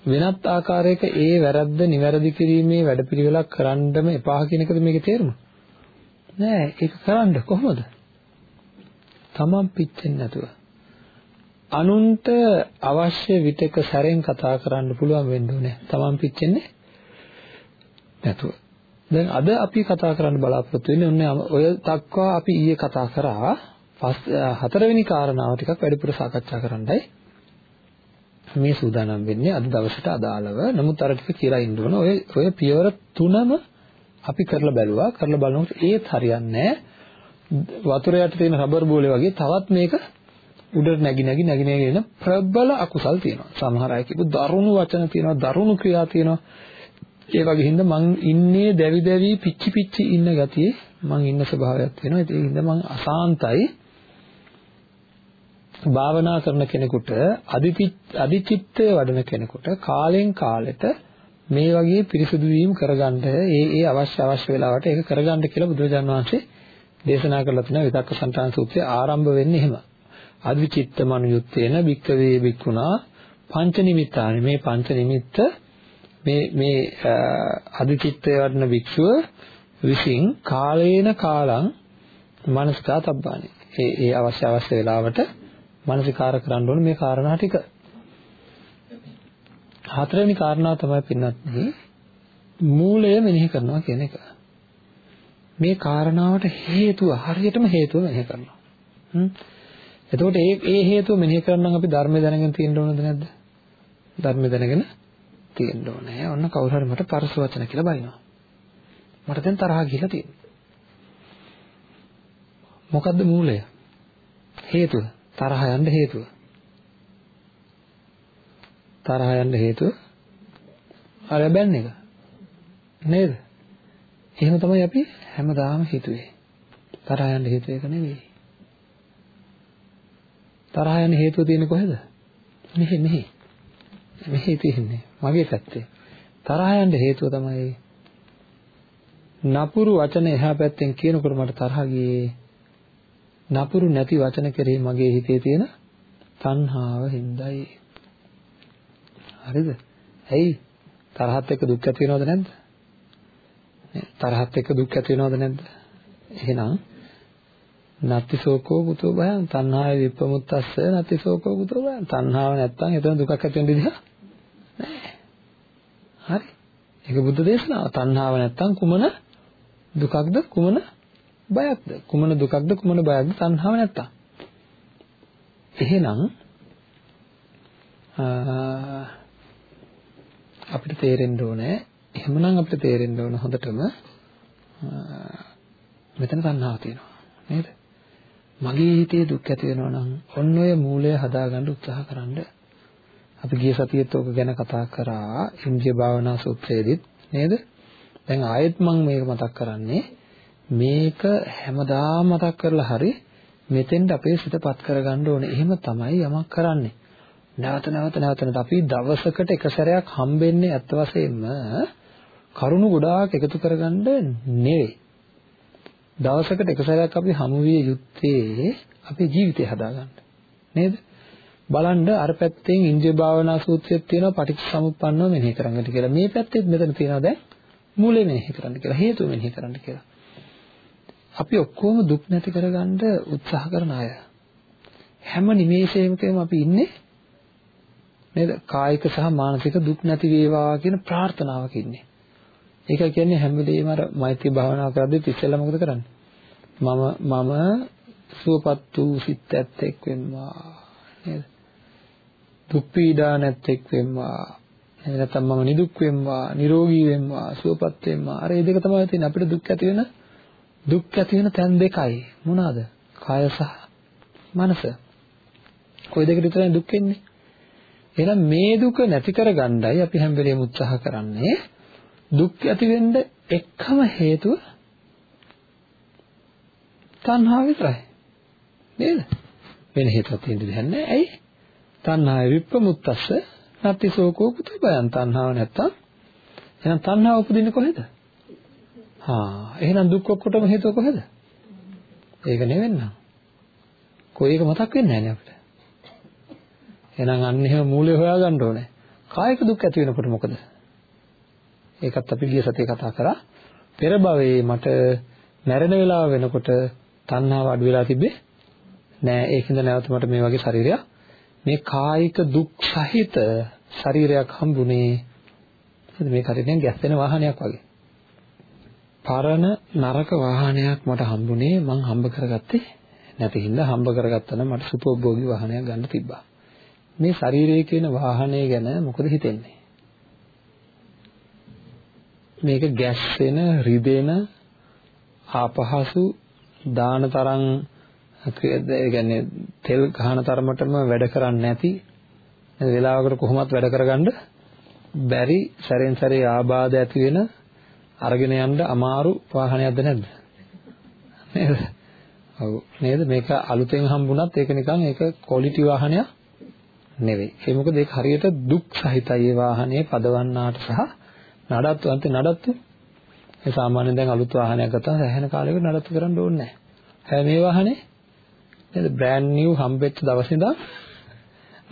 වෙනත් ආකාරයක ඒ වැරද්ද නිවැරදි කිරීමේ වැඩපිළිවෙලක් කරන්නම එපා කියන එකද මේකේ තේරුම? නෑ ඒක කරන්න කොහොමද? තමන් පිච්චෙන්නේ නැතුව. අනුන්ට අවශ්‍ය විටක සැරෙන් කතා කරන්න පුළුවන් වෙන්න ඕනේ. තමන් පිච්චෙන්නේ නැතුව. දැන් අද අපි කතා කරන්න බලාපොරොත්තු වෙන්නේ ඔන්න ඔය තක්වා අපි ඊයේ කතා කරා හතරවෙනි කාරණාව ටිකක් වැඩිපුර සාකච්ඡා කරන්නයි මේ සූදානම් වෙන්නේ අද දවසට අදාළව. නමුත් අර ටික කියලා ඉන්න ඕන. ඔය ඔය පියවර තුනම අපි කරලා බැලුවා. කරලා බලනකොට ඒත් හරියන්නේ නැහැ. වතුර යට තියෙන රබර් බෝලේ වගේ තවත් මේක උඩට නැగి නැగి නැగి නැగి එන ප්‍රබල අකුසල් තියෙනවා. සමහර අය කියපු දරුණු වචන තියෙනවා, දරුණු ක්‍රියා තියෙනවා. ඒ වගේ හින්දා මං ඉන්නේ දැවි දැවි පිච්චි පිච්චි ඉන්න ගතියේ මං ඉන්න ස්වභාවයක් තියෙනවා. ඒක හින්දා මං අසාන්තයි. භාවනා කරන කෙනෙකුට අදිචිත්තය වඩන කෙනෙකුට කාලෙන් කාලෙට මේ වගේ පිරිසුදු වීම කරගන්න ඒ ඒ අවශ්‍ය අවශ්‍ය වෙලාවට ඒක කරගන්න කියලා බුදුරජාණන් වහන්සේ දේශනා කරලා තිනවා විතක්ක සංතාන සූත්‍රයේ ආරම්භ වෙන්නේ එහෙම. අද්විචිත්ත මනුයුත්තේන භික්කවේ භික්ඛුනා පංච නිමිත්තානි මේ පංච නිමිත්ත මේ මේ අද්විචිත්තය වඩන භික්ෂුව විසින් කාලේන කාලං මනස්කා තබ්බානි. ඒ ඒ අවශ්‍ය අවශ්‍ය වෙලාවට මනසිකාර කරන්න ඕනේ මේ කාරණා ටික. හතරවෙනි කාරණාව තමයි පින්නත් මූලය මෙනෙහි කරනවා කියන එක. මේ කාරණාවට හේතුව හරියටම හේතුව මෙනෙහි කරනවා. හ්ම්. එතකොට ඒ ඒ හේතුව මෙනෙහි කරනම් අපි ධර්මය දැනගෙන තියෙන්න ඕනද නැද්ද? ධර්මය දැනගෙන තියෙන්න ඕනේ. ඔන්න කවුරු හරි මට පරස වචන කියලා බයිනවා. මට දැන් තරහා ගිහලා තියෙනවා. මොකද්ද මූලය? හේතුව. තරහ යන්න හේතුව. තරහ යන්න හේතුව අර බැන්න එක. නේද? එහෙම තමයි අපි හැමදාම හිතුවේ. තරහ යන්න හේතුව ඒක නෙවෙයි. තරහ යන්න හේතුව තියෙන්නේ කොහෙද? මෙහි මෙහි. මෙහි තියෙන්නේ මගේ පැත්තේ. තරහ යන්න හේතුව තමයි නපුරු වචන එහා පැත්තෙන් කියනකොට මට තරහ ගියේ නපුරු නැති වචන කෙරෙහි මගේ හිතේ තියෙන තණ්හාව හින්දායි. හරිද? ඇයි? තරහත් එක්ක දුක් ඇති වෙනවද නැද්ද? තරහත් එක්ක දුක් ඇති වෙනවද නැද්ද? එහෙනම් නත්ති සෝකෝ පුතෝ බයං තණ්හාය විප්පමුත්තස්ස නත්ති සෝකෝ පුතෝ බයං තණ්හාව නැත්තම් එතන දුකක් ඇති වෙන්න විදිහ නැහැ. හරි. ඒක බුද්ධ දේශනාව. තණ්හාව නැත්තම් කුමන දුකක්ද කුමන බයක්ද? කුමන දුකක්ද කුමන බයක්ද තණ්හාව නැත්තම්. එහෙනම් අපිට තේරෙන්න ඕනේ එහෙමනම් අපිට තේරෙන්න ඕන හොඳටම මෙතන තණ්හාව තියෙනවා නේද? මගේ හිතේ දුක් ඇති වෙනවා නම් ඔන්න ඔය මූලය හදාගන්න උත්සාහ කරන්න. අපි ගිය සතියේත් ඕක ගැන කතා කරා ඉන්ද්‍රිය භාවනා සූත්‍රයේදීත් නේද? දැන් ආයෙත් මම මේක මතක් කරන්නේ මේක හැමදාම මතක් කරලා හරි මෙතෙන්ට අපේ සිතපත් කරගන්න ඕනේ. එහෙම තමයි යමක් කරන්නේ. නැවත නැවත නැවත අපි දවසකට එක සැරයක් හම්බෙන්නේ අත් වශයෙන්ම කරුණු ගොඩාක් එකතු කරගන්න නෙවෙයි. දවසකට එක සැරයක් අපි හමු විය යුත්තේ අපේ ජීවිතය හදාගන්න. නේද? බලන්න අර පැත්තෙන් ඉන්ද්‍රිය භාවනා සූත්‍රයක් තියෙනවා පටිච්චසමුප්පන්නව මෙනෙහි කරන්නට කියලා. මේ පැත්තෙත් මෙතන තියෙනවා දැන් මූලය මෙනෙහි කරන්න කියලා, හේතුව මෙනෙහි කරන්න කියලා. අපි ඔක්කොම දුක් නැති කරගන්න උත්සාහ කරන අය. හැම නිමේෂයකම අපි ඉන්නේ නේද? කායික සහ මානසික දුක් නැති වේවා කියන ප්‍රාර්ථනාවක ඉන්නේ. ඒක කියන්නේ හැම වෙලේම අර මෛත්‍රී භාවනා කරද්දී ඉස්සෙල්ලා මොකද කරන්නේ? මම මම සුවපත් වූ සිත් ඇත්තෙක් වෙම්වා නේද? දුක් පීඩා නැත්තෙක් වෙම්වා. එහෙම නැත්නම් මම නිදුක් වෙම්වා, නිරෝගී වෙම්වා, සුවපත් වෙම්වා. අර මේ දෙක තමයි තියෙන්නේ. අපිට දුක් ඇති වෙන දුක් ඇති වෙන තැන් දෙකයි. මොනවාද? කාය සහ මනස. කොයි දෙකට විතරයි දුක් එන්නේ? එහෙනම් මේ දුක නැති කරගන්නයි අපි හැම වෙලේම උත්සාහ කරන්නේ. දුක් ඇති වෙන්න එකම හේතුව තණ්හාව විතරයි. නේද? වෙන හේතුවක් තියෙන්න දෙයක් නැහැ. ඇයි? තණ්හාය විප්‍රමුත්තස්ස නැති සෝකෝ කුතු බයං තණ්හාව නැත්තම් එහෙනම් තණ්හාව උපදින්නේ කොහෙද? හා එහෙනම් දුක් ඔක්කොටම හේතුව කොහෙද? ඒක නෙවෙන්න. කොයි එක මතක් වෙන්නේ නැහැ අපිට. එහෙනම් අන්න එහෙම මූලය හොයාගන්න ඕනේ. කායික දුක් ඇති වෙනකොට මොකද? ඒකත් අපි ගිය සතියේ කතා කරා. පෙර භවයේ මට මැරෙන වෙලාව වෙනකොට තණ්හාව අඩු වෙලා තිබ්බේ නෑ. ඒකින්ද නැවත මට මේ වගේ ශරීරයක් මේ කායික දුක් සහිත ශරීරයක් හම්බුනේ. මේ ශරීරයෙන් ගැස්සෙන වාහනයක් වගේ. පරණ නරක වාහනයක් මට හම්බුනේ මං හම්බ කරගත්තේ නැති හින්දා හම්බ කරගත්තා නම් මට සුපෝභෝගී වාහනයක් ගන්න තිබ්බා. මේ ශරීරය කියන වාහනය ගැන මොකද හිතෙන්නේ? මේක ගැස්සෙන, රිදෙන, ආපහසු දාන තරම් ඒ කියන්නේ තෙල් ගහන තරමටම වැඩ කරන්නේ නැති වෙලාවකට කොහොමත් වැඩ කරගන්න බැරි සැරෙන් සැරේ ආබාධ ඇති වෙන අරගෙන යන්න අමාරු වාහනයක්ද නැද්ද? නේද? ඔව්. නේද? මේක අලුතෙන් හම්බුණත් ඒක නිකන් ඒක ක්වොලිටි වාහනයක් නෙවෙයි. ඒ මොකද ඒක හරියට දුක් සහිතයි ඒ වාහනේ පදවන්නාට සහ නඩත්තු අන්තිම නඩත්තු ඒ සාමාන්‍යයෙන් දැන් අලුත් වාහනයක් ගත්තාම සෑහෙන කාලයකට නඩත්තු කරන්න ඕනේ නැහැ. මේ වාහනේ නේද බ්‍රෑන්ඩ් නිව් හම්බෙච්ච දවසේ ඉඳන්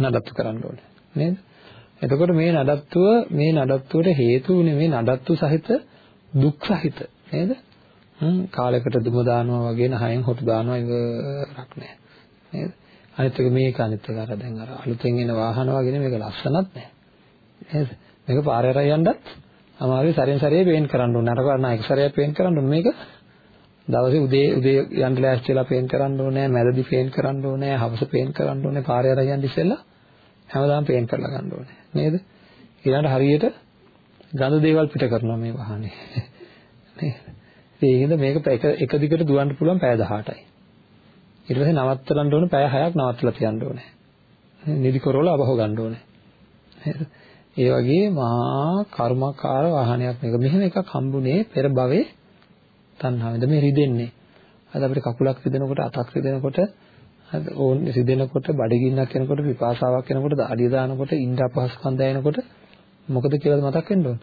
නඩත්තු කරන්න ඕනේ නේද? එතකොට මේ නඩත්තුව මේ නඩත්තුවට හේතු වුනේ මේ නඩත්තු සහිත දුක් සහිත නේද? හ්ම් කාලයකට දුම දානවා වගේ නහයෙන් හොටු දානවා ඉවරක් නැහැ නේද? අනිත් එක මේක අනිත් එක අර දැන් අර අලුතෙන් එන වාහන වගේ මේක ලස්සනත් නැහැ නේද? මේක පාරේ අර යන්නත් අමාරුයි සැරෙන් සැරේ පේන්ට් කරන්න ඕනේ. අර කරන එක සැරයක් පේන්ට් කරන්න ඕනේ මේක. දවසේ උදේ උදේ යන්න ලෑස්ති වෙලා පේන්ට් කරන්න ඕනේ, මැදදී පේන්ට් කරන්න ඕනේ, හවස පේන්ට් කරන්න ඕනේ, පාරේ අර යන්න ඉස්සෙල්ලා හැමදාම පේන්ට් කරලා ගන්න ඕනේ. නේද? ඊළඟට හරියට ගඳ දේවල් පිට කරනවා මේ වාහනේ. නේද? ඒ හින්දා මේක එක එක දිගට දුවන්න පුළුවන් පැය 18යි. ඊට පස්සේ නවත්තලන්න ඕනේ පැය 6ක් නවත්තලා තියන්න ඕනේ. නිදි කරවල අපහො ගන්න ඕනේ. නේද? ඒ වගේ මහා කර්මකාර වාහනයක් මේක. මෙහෙම එකක් හම්බුනේ පෙර භවයේ තණ්හාවෙන්ද මේ රිදෙන්නේ. අද අපිට කකුලක් රිදෙනකොට අතක් රිදෙනකොට අද ඕන් රිදෙනකොට බඩගින්නක් එනකොට විපාසාවක් එනකොට දාඩිය දානකොට ඉන්ද්‍ර අපහසුකම් දැනෙනකොට මොකද කියලාද මතක් වෙන්න ඕන.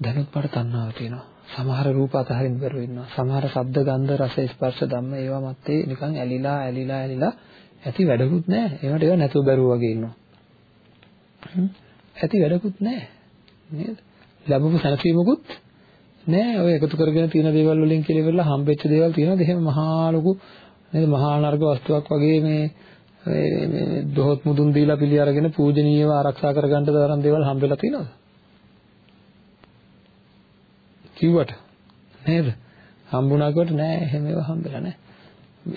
දැනුත් මට තණ්හාව තියෙනවා. සමහර රූප අතහරින්න බැරුව ඉන්නවා. සමහර ශබ්ද ගන්ධ රස ස්පර්ශ ධම්ම ඒවා මැත්තේ නිකන් ඇලිලා ඇලිලා ඇලිලා ඇති වැඩකුත් නැහැ. ඒවට ඒවා නැතුව බැරුව වගේ ඉන්නවා. ඇති වැඩකුත් නැහැ. නේද? ලැබපු සැනසීමකුත් නැහැ. ඔය එකතු කරගෙන තියෙන දේවල් වලින් කියලා ඉවරලා හම්බෙච්ච දේවල් තියෙනවද? එහෙම මහා ලොකු නේද? මහා නර්ග වස්තුවක් වගේ මේ මේ දොහොත් මුදුන් දීලා පිළි අරගෙන පූජනීයව ආරක්ෂා කරගන්න තරම් දේවල් හම්බෙලා තියෙනවද? කිව්වට නේද? හම්බුණා කොට නෑ එහෙම ඒවා හම්බෙලා නෑ.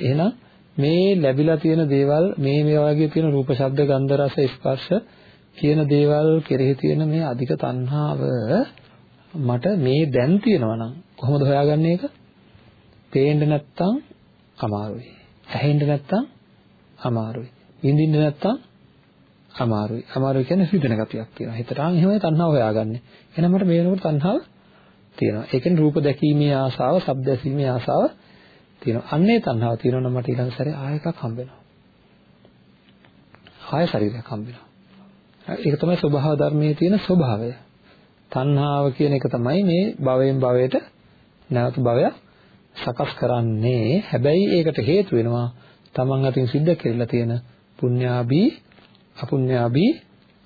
එහෙනම් මේ ලැබිලා තියෙන දේවල් මේ මේ වගේ තියෙන රූප ශබ්ද ගන්ධ රස ස්පර්ශ කියන දේවල් කෙරෙහි තියෙන මේ අධික තණ්හාව මට මේ දැන් තියෙනවා නම් කොහොමද හොයාගන්නේ ඒක? පේන්න නැත්තම් අමාරුයි. ඇහෙන්න නැත්තම් අමාරුයි. විඳින්න නැත්තම් අමාරුයි. අමාරුයි කියන්නේ හිතෙන ගතියක් තියෙනවා. හිතට ආන් එහෙමයි තණ්හාව හොයාගන්නේ. එහෙනම් මට මේ වෙනකොට තණ්හාව තියෙනවා. ඒ කියන්නේ රූප දැකීමේ ආසාව, ශබ්ද ඇසීමේ ආසාව තියෙනවා. අන්නේ තණ්හාව තියෙනවා නම් මට ඊළඟ සැරේ ආය එකක් හම්බ වෙනවා. ආය ශරීරයක් හම්බ වෙනවා. ඒක තමයි ස්වභාව ධර්මයේ තියෙන ස්වභාවය. තණ්හාව කියන එක තමයි මේ භවයෙන් භවයට නැවත භවයක් සකස් කරන්නේ. හැබැයි ඒකට හේතු වෙනවා තමන් අතින් සිද්ධ කෙරලා තියෙන පුඤ්ඤාභී අපුඤ්ඤාභී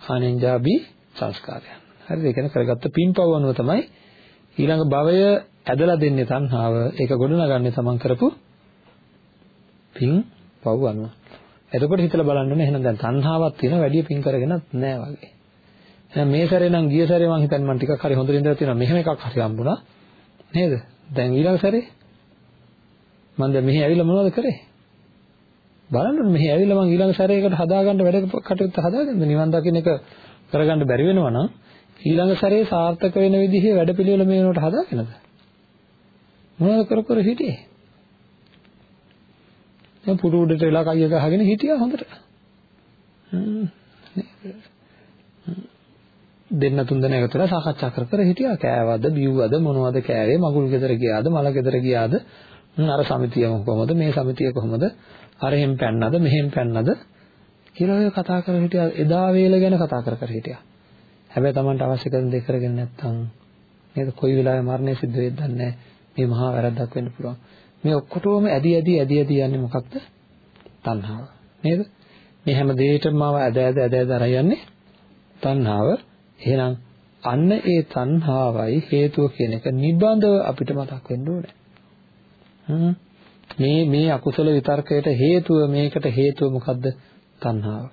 ආනෙන්ජාභී සංස්කාරයන්. හරිද? ඒ කියන්නේ කරගත්ත පින්පව් අනුව තමයි ඊළඟ භවය ඇදලා දෙන්නේ තණ්හාව. ඒක ගොඩනගන්නේ තමන් කරපු පින් පව් අනුව. එතකොට හිතලා බලන්න ඕනේ එහෙනම් දැන් තණ්හාවක් තියෙන වැඩි පින් කරගෙනත් නෑ වගේ. එහෙනම් මේ සැරේ නම් ගිය සැරේ මං හිතන්නේ මං ටිකක් හරි හොඳට ඉඳලා තියෙනවා මෙහෙම එකක් හරි හම්බුණා. නේද? දැන් ඊළඟ සැරේ මං දැන් මෙහි ඇවිල්ලා මොනවද කරේ? බලන්න මෙහි ඇවිල්ලා මං ඊළඟ සැරේකට හදාගන්න වැඩ කටයුත්ත හදාගන්න නිවන් දකින්න එක කරගන්න බැරි වෙනවා නම් ඊළඟ සැරේ සාර්ථක වෙන විදිහේ වැඩපිළිවෙල මේ වෙනකොට හදාගෙනද මොනවද කර කර හිටියේ දැන් පුරු උඩට වෙලා කයිය ගහගෙන හිටියා හොඳට. දෙන්න තුන් දෙනා එකතු වෙලා සාකච්ඡා කර කර හිටියා. කෑවද බිව්වද මොනවද කෑවේ මගුල් ගෙදර ගියාද මල ගෙදර ගියාද? අර සමිතිය කොහොමද මේ සමිතිය කොහොමද? අර එහෙම පැන්නද මෙහෙම පැන්නද? කියලා ඔය කතා කර හිටියා. එදා වේල ගැන කතා කර කර හිටියා. හැබැයි Tamanට අවශ්‍ය කරන දේ කරගෙන නැත්නම් නේද? කොයි වෙලාවෙ මරණය සිද්ධ වෙයිද දන්නේ මේ මහා වැරද්දක් වෙන්න පුළුවන්. මේ ඔක්කොටම ඇදි ඇදි ඇදි ඇදි යන්නේ මොකක්ද? තණ්හාව. නේද? මේ හැම දෙයකටම මාව ඇද ඇද ඇද ඇද අරයන්නේ තණ්හාව. එහෙනම් අන්න ඒ තණ්හාවයි හේතුව කියන එක නිබඳව අපිට මතක් වෙන්න ඕනේ. මේ මේ අකුසල විතර්කයට හේතුව මේකට හේතුව මොකද්ද? තණ්හාව.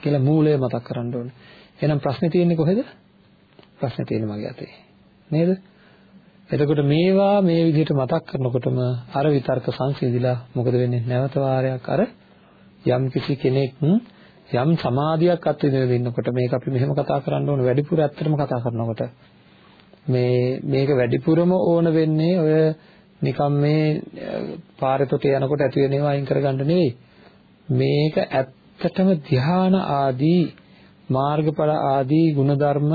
කියලා මූලය මතක් කරගන්න ඕනේ. එහෙනම් ප්‍රශ්නේ තියෙන්නේ කොහෙද? ප්‍රශ්නේ තියෙන්නේ මගේ අතේ. නේද? එතකොට මේවා මේ විදිහට මතක් කරනකොටම අර විතර්ක සංසිඳිලා මොකද වෙන්නේ? නැවත වාරයක් අර යම් කිසි කෙනෙක් යම් සමාධියක් අත්විඳින දෙන්නකොට මේක අපි මෙහෙම කතා කරන්න ඕන වැඩිපුර ඇත්තටම කතා කරනකොට මේ මේක වැඩිපුරම ඕන වෙන්නේ ඔය නිකම් මේ පාරේ තොටේ යනකොට ඇති වෙන ඒවා අයින් කරගන්න නෙවෙයි. මේක ඇත්තටම ධ්‍යාන ආදී මාර්ගඵල ආදී ಗುಣධර්ම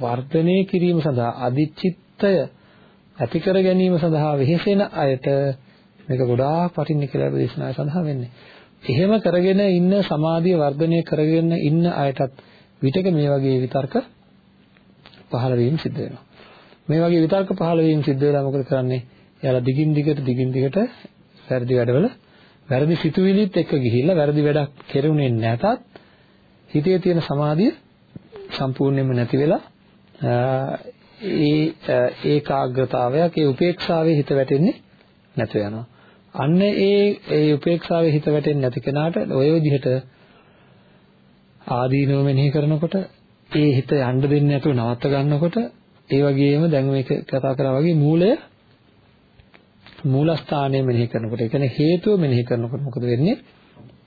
වර්ධනය කිරීම සඳහා අදිචිත්තය ඇති කර ගැනීම සඳහා වෙහෙසෙන අයට මේක ගොඩාක් වටින්නේ කියලා දේශනාවේ සඳහන් වෙන්නේ. එහෙම කරගෙන ඉන්න සමාධිය වර්ධනය කරගෙන ඉන්න අයටත් විතක මේ වගේ විතර්ක පහළ වීම සිද්ධ වෙනවා. මේ වගේ විතර්ක පහළ වීම සිද්ධ වෙලා මොකද කරන්නේ? එයාලා දිගින් දිගට දිගින් දිගට වැරදි වැඩවල වැරදි සිතුවිලිත් එක්ක ගිහිල්ලා වැරදි වැඩක් කෙරුණේ නැතත් හිතේ තියෙන සමාධිය සම්පූර්ණයෙන්ම නැති වෙලා ඒ ඒකාග්‍රතාවයක් ඒ උපේක්ෂාවේ හිත වැටෙන්නේ නැතු වෙනවා. අන්න ඒ ඒ උපේක්ෂාවේ හිත වැටෙන්නේ නැති කෙනාට ඔය විදිහට ආදීනව මෙනෙහි කරනකොට ඒ හිත යන්න දෙන්නේ නැතුව නවත්ත ගන්නකොට ඒ වගේම දැන් මේක කතා කරා වගේ මූලය මූලස්ථානය මෙනෙහි කරනකොට ඒ කියන්නේ හේතුව මෙනෙහි කරනකොට මොකද වෙන්නේ?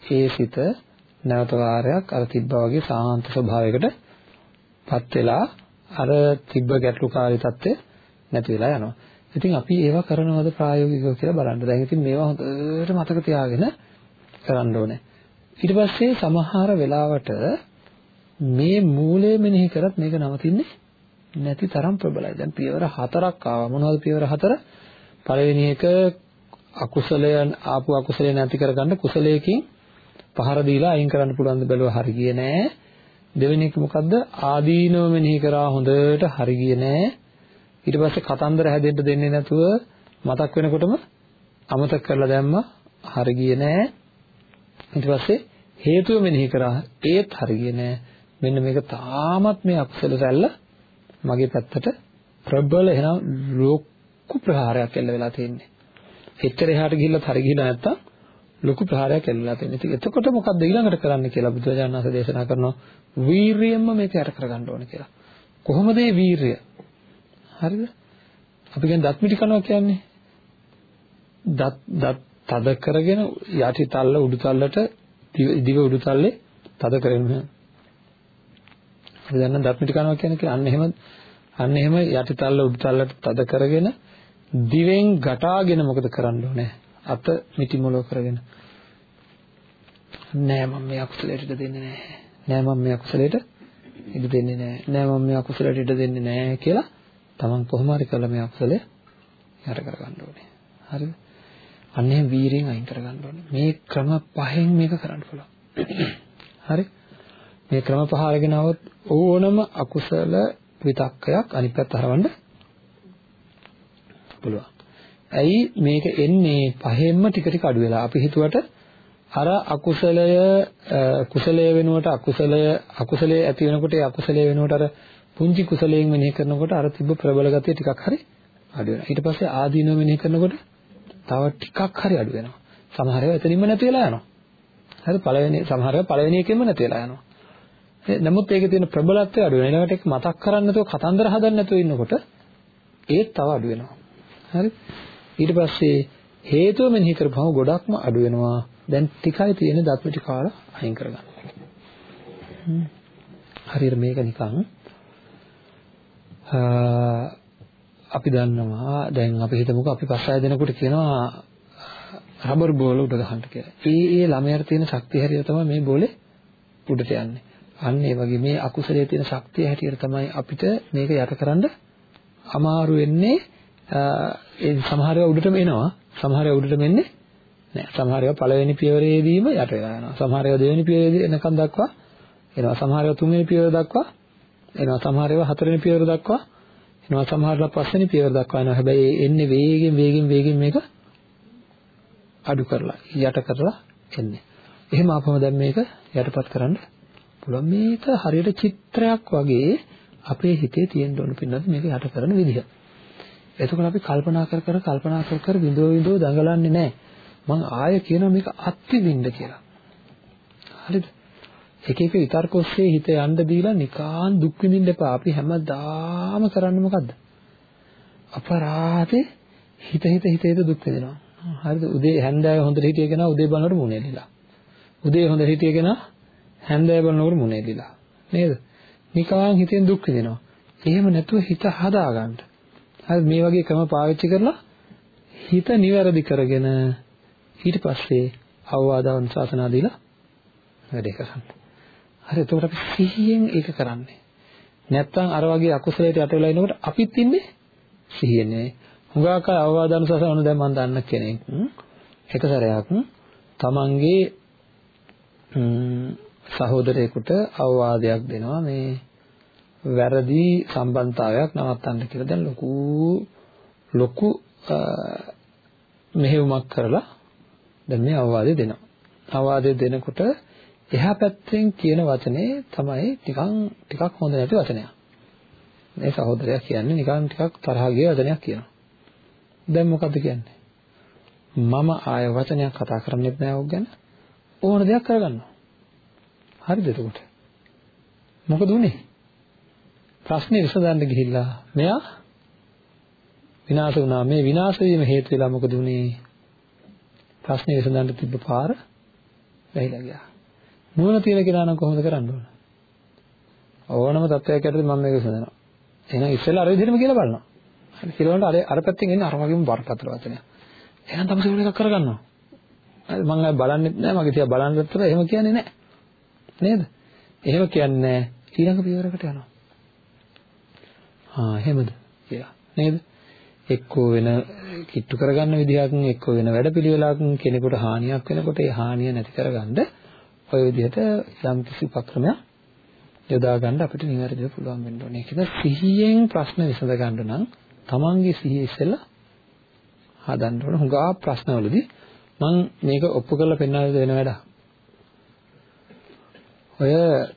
ඒ සිත නැවත වාරයක් අර තිබ්බා වගේ සාන්ත ස්වභාවයකට පත් වෙලා අර තිබ්බ ගැටලුකාරී తත්වය නැති වෙලා යනවා. ඉතින් අපි ඒවා කරනවද ප්‍රායෝගිකව කියලා බලන්න. දැන් ඉතින් මේවා හොඳට මතක තියාගෙන කරන්න ඕනේ. ඊට පස්සේ සමහර වෙලාවට මේ මූලය මෙනෙහි කරත් මේක නවතින්නේ නැති තරම් ප්‍රබලයි. දැන් පියවර හතරක් ආවා. මොනවද පියවර හතර? පළවෙනි එක අකුසලයන් ආපු අකුසලය නැති කරගන්න කුසලයකින් පහර දීලා අයින් කරන්න පුළුවන් ද බැලුවා හරි ගියේ නෑ. දෙවෙනි එක මොකද්ද? ආදීනව මෙනෙහි කරා හොඳට හරි ගියේ නෑ. ඊට පස්සේ කතන්දර හැදෙන්න දෙන්නේ නැතුව මතක් වෙනකොටම අමතක කරලා දැම්මා හරි ගියේ නෑ. ඊට පස්සේ හේතුව මෙනෙහි කරා ඒත් හරි ගියේ නෑ. මෙන්න මේක තාමත් මේ අකුසල රැල්ල මගේ පැත්තට ප්‍රබල එහෙනම් ලොකු ප්‍රහාරයක් එල්ල වෙලා තියෙන්නේ. එච්චර එහාට ගිහිල්ලත් හරි ගිහිලා නැත්තම් ලොකු ප්‍රහාරයක් එල්ලලා තියෙනවා. ඉතින් එතකොට මොකක්ද ඊළඟට කරන්න කියලා බුදුරජාණන් වහන්සේ දේශනා කරනවා වීරියෙන්ම මේක යට කරගන්න ඕනේ කියලා. කොහොමද මේ වීරිය? හරිද? අපි කියන්නේ දත් මිටි කනවා කියන්නේ දත් දත් තද කරගෙන යටි තල්ල උඩු තල්ලට දිව උඩු තල්ලේ තද කරගෙන අපි දන්න දත් මිටි කනවා කියන්නේ අන්න එහෙම අන්න එහෙම යටි තල්ල උඩු තල්ලට තද කරගෙන දිවෙන් ගටාගෙන මොකද කරන්න ඕනේ? අත මිටි මොලෝ කරගෙන නෑ මම මේ අකුසලයට ඉඩ දෙන්නේ නෑ. නෑ මම මේ අකුසලයට ඉඩ දෙන්නේ නෑ. නෑ මම මේ අකුසලයට ඉඩ දෙන්නේ නෑ කියලා තමන් කොහොම හරි කරලා මේ අකුසලය යට කරගන්න ඕනේ. හරිද? අන්න එහෙම වීරියෙන් අයින් කරගන්න ඕනේ. මේ ක්‍රම පහෙන් මේක කරන්න පුළුවන්. හරි? මේ ක්‍රම පහ අරගෙන આવොත් ඕනම අකුසල විතක්කයක් අනිත් පැත්ත හරවන්න පුළුවන්. ඇයි මේක එන්නේ පහෙන්ම ටික ටික අඩු වෙලා. අපි හිතුවට අර අකුසලය කුසලයේ වෙනුවට අකුසලය අකුසලයේ ඇති වෙනකොට ඒ අකුසලයේ වෙනුවට අර පුංචි කුසලයෙන් මෙනෙහි කරනකොට අර තිබ්බ ප්‍රබල ගතිය ටිකක් හරි අඩු වෙනවා. ඊට පස්සේ ආදීනව මෙනෙහි කරනකොට තව ටිකක් හරි අඩු වෙනවා. සමහර ඒවා එතනින්ම නැති වෙලා යනවා. හරි පළවෙනි සමහර ඒවා පළවෙනි එකෙන්ම නැති වෙලා යනවා. නමුත් ඒකේ තියෙන ප්‍රබලත්වය අඩු වෙනවා. ඊළඟට ඒක මතක් කරන්නේ නැතුව කතන්දර හදන්න නැතුව ඉන්නකොට ඒත් තව අඩු වෙනවා. හරි? ඊට පස්සේ හේතුව මෙනෙහි කරපුවම ගොඩක්ම අඩු වෙනවා. දැන් ටිකයි තියෙන දත්ම ටික කාලා අයින් කරගන්න. හරියට මේක නිකන් අපි දන්නවා දැන් අපි හිතමුකෝ අපි පස් අය දෙනකොට කියනවා රබර් බෝල උඩ ගහන්න කියලා. ඒ ඒ ළමයාට තියෙන ශක්තිය හැටියට තමයි මේ බෝලේ උඩට යන්නේ. අන්න ඒ වගේ මේ අකුසලයේ තියෙන ශක්තිය හැටියට තමයි අපිට මේක යටකරන්න අමාරු වෙන්නේ. ඒ සමහර ඒවා උඩටම එනවා. සමහර ඒවා උඩටම එන්නේ නෑ. සමහර ඒවා පළවෙනි පියවරේදීම යට වෙලා යනවා. සමහර ඒවා දෙවෙනි පියවරේදී එනකම් දක්වා එනවා. සමහර ඒවා තුන්වෙනි පියවර දක්වා එනවා. සමහර ඒවා හතරවෙනි පියවර දක්වා එනවා. සමහරලා පස්වෙනි පියවර දක්වා එනවා. හැබැයි එන්නේ වේගෙන් වේගෙන් වේගෙන් මේක අඩු කරලා යට කරලා එන්නේ. එහෙම ආපම දැන් මේක යටපත් කරන්න පුළුවන්. මේක හරියට චිත්‍රයක් වගේ අපේ හිතේ තියෙන්න ඕන පින්නත් මේක යට කරන විදිහ. එතකොට අපි කල්පනා කර කර කල්පනා කර කර විඳෝ විඳෝ දඟලන්නේ නැහැ. මම ආය කියනවා මේක අත්විඳින්න කියලා. හරිද? එක එක විතර්ක ඔස්සේ හිත යන්න දීලා නිකාන් දුක් විඳින්න එපා. අපි හැමදාම කරන්නේ මොකද්ද? අපරාධේ හිත හිත හිත හිත දුක් විඳිනවා. හරිද? උදේ හැන්දෑව හොඳට හිටිය කෙනා උදේ බලනකොට මුණ එලිලා. උදේ හොඳට හිටිය කෙනා හැන්දෑව බලනකොට මුණ එලිලා. නේද? නිකාන් හිතෙන් දුක් විඳිනවා. එහෙම නැතුව හිත හදාගන්න. හරි මේ වගේ ක්‍රම පාවිච්චි කරලා හිත නිවැරදි කරගෙන ඊට පස්සේ අවවාද අනුශාසනා දීලා වැඩේ කරන්න. හරි එතකොට අපි සිහියෙන් ඒක කරන්නේ. නැත්තම් අර වගේ අකුසලයට යට වෙලා ඉනකොට අපිත් ඉන්නේ සිහියෙන් නෙවෙයි. හුඟක් අය අවවාද අනුශාසන දැන් මම දන්න කෙනෙක් එක සැරයක් තමන්ගේ සහෝදරයෙකුට අවවාදයක් දෙනවා මේ වැරදි සම්බන්ධතාවයක් නවත්තන්න කියලා දැන් ලොකු ලොකු මෙහෙයුමක් කරලා දැන් මේ අවවාදය දෙනවා. අවවාදය දෙනකොට එහා පැත්තෙන් කියන වචනේ තමයි ටිකක් ටිකක් හොඳ නැති වචනයක්. මේ සහෝදරයා කියන්නේ නිකන් ටිකක් තරහ ගිය වචනයක් කියනවා. දැන් මොකද්ද කියන්නේ? මම ආය වචනයක් කතා කරන්නෙත් නෑ ඔක් ගැන. ඕන දෙයක් කරගන්නවා. හරිද එතකොට? මොකද උනේ? ප්‍රශ්නේ විසඳන්න ගිහිල්ලා මෙයා විනාශ වුණා. මේ විනාශ වීම හේතු වෙලා මොකද උනේ? ප්‍රශ්නේ විසඳන්න තිබ්බ පාර වැහිලා ගියා. නුවණ තියෙන කෙනා නම් කොහොමද කරන්න ඕන? ඕනම තත්ත්වයක් යටතේ මම මේක විසඳනවා. එහෙනම් ඉස්සෙල්ලා අර විදිහටම කියලා බලනවා. හරි කියලා වලට අර අර පැත්තෙන් එන්නේ අර වගේම බරපතල වචනයක්. එහෙනම් තමයි ඒක එකක් කරගන්නවා. හරි මම ආයෙ බලන්නෙත් නෑ මගේ තියා බලන්න විතර එහෙම කියන්නේ නෑ. නේද? එහෙම කියන්නේ ඊළඟ පියවරකට යනවා. ආ එහෙමද කියලා. නේද? එක්කෝ වෙන කිට්ටු කරගන්න විදිහක් එක්කෝ වෙන වැඩපිළිවෙලක් කෙනෙකුට හානියක් වෙනකොට ඒ හානිය නැති කරගන්න ඔය විදිහට යම් කිසි උපක්‍රමයක් යොදා ගන්න අපිට නිවැරදිව පුළුවන් වෙන්න ඕනේ. ඒක සිහියෙන් ප්‍රශ්න විසඳ ගන්න නම් තමන්ගේ සිහිය ඉස්සෙල්ලා හදන්න ඕන. හුඟා ප්‍රශ්නවලදී මම මේක ඔප්පු කරලා පෙන්නන්න වෙන වැඩක්. ඔය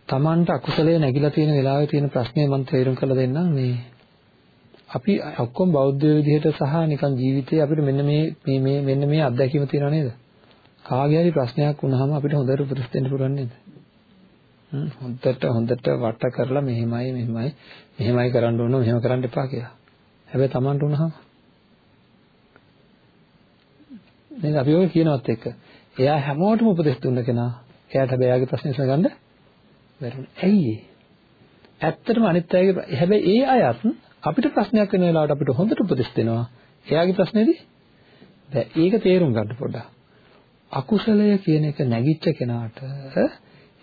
තමන්ට අකුසලයේ නැగిලා තියෙන වෙලාවේ තියෙන ප්‍රශ්නේ මම තේරුම් කරලා දෙන්නම් මේ අපි ඔක්කොම බෞද්ධ විදිහට සහ නිකන් ජීවිතේ අපිට මෙන්න මේ මේ මේ මෙන්න මේ අත්දැකීම තියෙනව නේද? කාගේ හරි ප්‍රශ්නයක් වුණාම අපිට හොඳට උපදෙස් දෙන්න පුළුවන් නේද? හොඳට හොඳට වට කරලා මෙහෙමයි මෙහෙමයි මෙහෙමයි කරන්න ඕන මෙහෙම කරන්න එපා කියලා. හැබැයි Tamanට උනහම නේද අපි ඔය කියනවත් එක්ක එයා හැමෝටම උපදෙස් දුන්න කෙනා එයාට හැබැයි එයාගේ ප්‍රශ්නේ විසඳගන්න බැරුණා. ඇයි ඒ? ඇත්තටම අනිත් අයගේ හැබැයි ඒ අයත් අපිට ප්‍රශ්නයක් වෙන වෙලාවට අපිට හොඳට උපදෙස් දෙනවා. එයාගේ ප්‍රශ්නේදී දැන් ඒක තේරුම් ගන්න පොඩ්ඩක්. අකුසලය කියන එක නැගිච්ච කෙනාට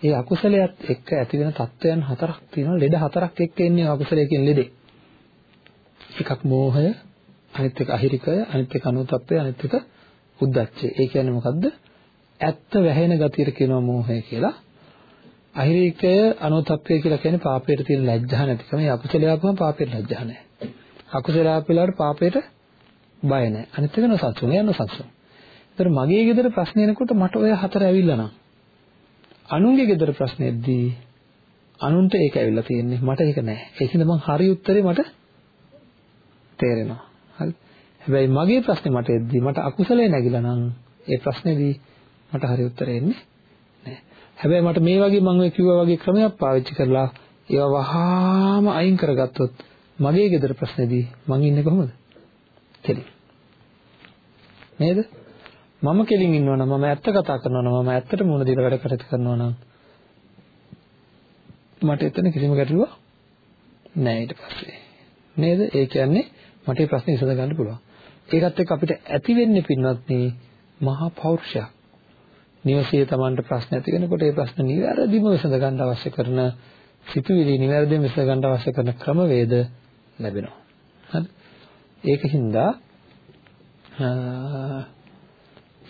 ඒ අකුසලයට එක්ක ඇති වෙන තත්වයන් හතරක් තියෙනවා. ලෙඩ හතරක් එක්ක එන්නේ අකුසලය කියන ලෙඩේ. එකක් මෝහය, අනිත් එක අහිරිකය, අනිත් එක අනුතප්පය, අනිත් එක උද්දච්චය. ඒ කියන්නේ මොකද්ද? ඇත්ත වැහෙන ගතියට කියනවා මෝහය කියලා. අහිරිකය අනුතප්පය කියලා කියන්නේ පාපයට තියෙන ලැජ්ජා නැතිකම. මේ අකුසලය ආපුවම පාපයට ලැජ්ජා නැහැ. අකුසලය ආපෙලාට පාපයට බය නැහැ. අනිත් එක නොසන්සුන යන නොසන්සුන. ඒතර මගේ ගෙදර ප්‍රශ්න එනකොට මට ඔය හතර ඇවිල්ලා නම් අනුන්ගේ ගෙදර ප්‍රශ්නේදී අනුන්ට ඒක ඇවිල්ලා තියෙන්නේ මට ඒක නැහැ. ඒකින්ද මං හරි උත්තරේ මට තේරෙනවා. හරි. හැබැයි මගේ ප්‍රශ්නේ මට එද්දී මට අකුසලේ නැగిලා නම් ඒ ප්‍රශ්නේදී මට හරි උත්තරේ එන්නේ නැහැ. හැබැයි මට මේ වගේ මම ඔය කිව්වා වගේ ක්‍රමයක් පාවිච්චි කරලා ඒවා වහාම අයින් කරගත්තොත් මගේ ගෙදර ප්‍රශ්නේදී මං ඉන්නේ කොහොමද? කෙලින්. නේද? මම කෙලින් ඉන්නවා නම් මම ඇත්ත කතා කරනවා නම් මම ඇත්තට මුණ දීලා වැඩ කටයුතු කරනවා නම් මට එතන කිසිම ගැටලුවක් නැහැ ඊට පස්සේ. නේද? ඒ කියන්නේ මට මේ ප්‍රශ්නේ විසඳ ගන්න පුළුවන්. ඒකත් එක්ක අපිට ඇති වෙන්නේ පින්වත්නි මහා පෞරුෂයක්. නිවසේ Tamanට ප්‍රශ්න ඇති වෙනකොට ඒ ප්‍රශ්න නිවැරදිව විසඳ ගන්න අවශ්‍ය කරන සිතුවිලි නිවැරදිව විසඳ ගන්න අවශ්‍ය කරන ක්‍රමවේද ලැබෙනවා. හරි? ඒකින්ද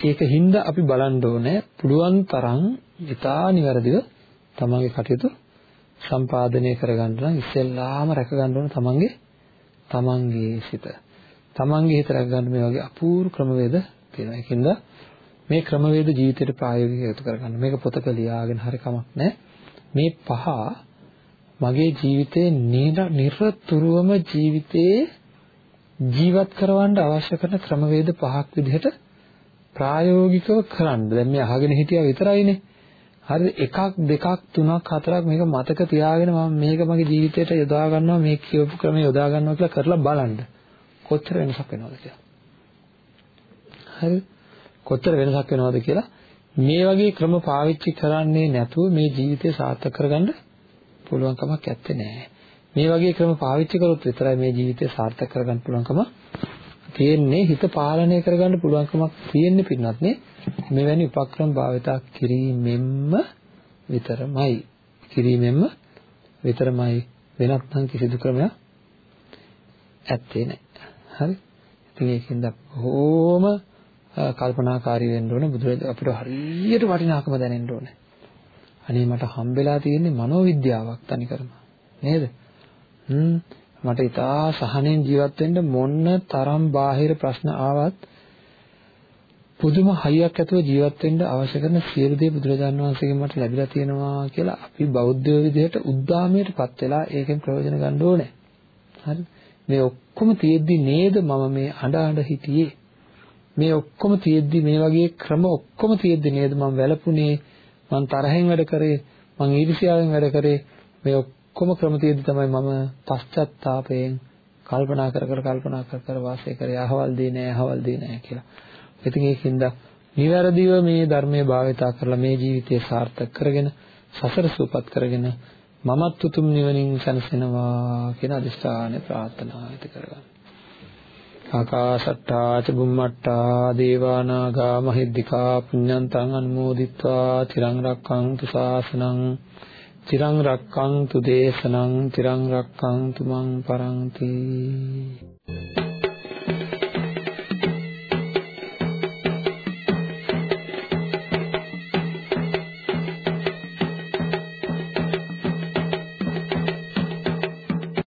ඒකින්ද අපි බලන්න ඕනේ පුළුවන් තරම් ඉතා නිවැරදිව තමන්ගේ කටයුතු සම්පාදනය කරගන්න නම් ඉස්සෙල්ලාම රැක ගන්න ඕන තමන්ගේ තමන්ගේ සිත. තමන්ගේ හිත රැක ගන්න මේ වගේ අපූර්ව ක්‍රමවේද තියෙනවා. ඒකින්ද මේ ක්‍රමවේද ජීවිතයට ප්‍රායෝගිකව කරගන්න. මේක පොතක ලියාගෙන හරි කමක් නැහැ. මේ පහ මගේ ජීවිතේ නිරතුරුවම ජීවිතේ ජීවත් කරවන්න අවශ්‍ය කරන ක්‍රමවේද පහක් විදිහට ප්‍රායෝගිකව කරන්න. දැන් මේ අහගෙන හිටියා විතරයිනේ. හරිද? එකක් දෙකක් තුනක් හතරක් මේක මතක තියාගෙන මම මේක මගේ ජීවිතයට යොදා ගන්නවා මේ කියවපු ක්‍රමය යොදා ගන්නවා කියලා කරලා බලන්න. කොච්චර වෙනසක් වෙනවද කියලා. හරිද? කොච්චර වෙනසක් වෙනවද කියලා මේ වගේ ක්‍රම පාවිච්චි කරන්නේ නැතුව මේ ජීවිතය සාර්ථක කරගන්න පුළුවන් කමක් නැත්තේ නෑ. මේ වගේ ක්‍රම පාවිච්චි කරොත් විතරයි මේ ජීවිතය සාර්ථක කරගන්න පුළුවන්කම තියෙන්නේ. හිත පාලනය කරගන්න පුළුවන්කමක් තියෙන්නේ පින්නත් නේ මෙවැනි උපක්‍රම භාවිතා කිරීමෙන්ම විතරමයි. කිරීමෙන්ම විතරමයි. වෙනත් නම් කිසිදු ක්‍රමයක් ඇත්තේ නැහැ. හරි? ඉතින් ඒකෙන්ද බොහොම කල්පනාකාරී වෙන්න ඕනේ බුදුරජාණන් අපිට හරියට වටිනාකම දැනෙන්න ඕනේ අනේ මට හම්බෙලා තියෙන්නේ මනෝවිද්‍යාවක් තනිකරම නේද හ්ම් මට ඉතා සහනෙන් ජීවත් වෙන්න මොන්න තරම් බාහිර ප්‍රශ්න ආවත් පුදුම හයියක් ඇතුව ජීවත් වෙන්න අවශ්‍ය කරන සියලු දේ බුදුරජාණන් වහන්සේගෙන් මට ලැබිලා තියෙනවා කියලා අපි බෞද්ධ විදිහට උද්දාමයටපත් වෙලා ඒකෙන් ප්‍රයෝජන ගන්න ඕනේ. හරි? මේ ඔක්කොම තියෙද්දි නේද මම මේ අඬ අඬ හිටියේ? මේ ඔක්කොම තියෙද්දි මේ වගේ ක්‍රම ඔක්කොම තියෙද්දි නේද මම වැළපුණේ? මං තරහෙන් වැඩ කරේ, මං ඊර්ෂ්‍යාවෙන් වැඩ කරේ. මේ ඔක්කොම ක්‍රම තියෙද්දි තමයි මම පශ්චත්තාපයෙන් කල්පනා කර කර කල්පනා කර කර වාසය කරේ. අහවල් දේ නෑ, අහවල් දේ නෑ කියලා. ඉතින් ඒකින්ද නිවැරදිව මේ ධර්මයේ භාවිතා කරලා මේ ජීවිතය සාර්ථක කරගෙන සසර සූපත් කරගෙන මමත් උතුම් නිවනින් සැනසෙනවා කියන අදිෂ්ඨානය ප්‍රාර්ථනා ඇති කරගන්න. ආකාශට්ටා ච බුම්මට්ටා දේවා නාග මහිද්దికා පුඤ්ඤන්තං අනුමෝදිත්වා තිරං රක්ඛන්තු ශාසනං තිරං රක්ඛන්තු දේශනං තිරං රක්ඛන්තු මං පරන්ති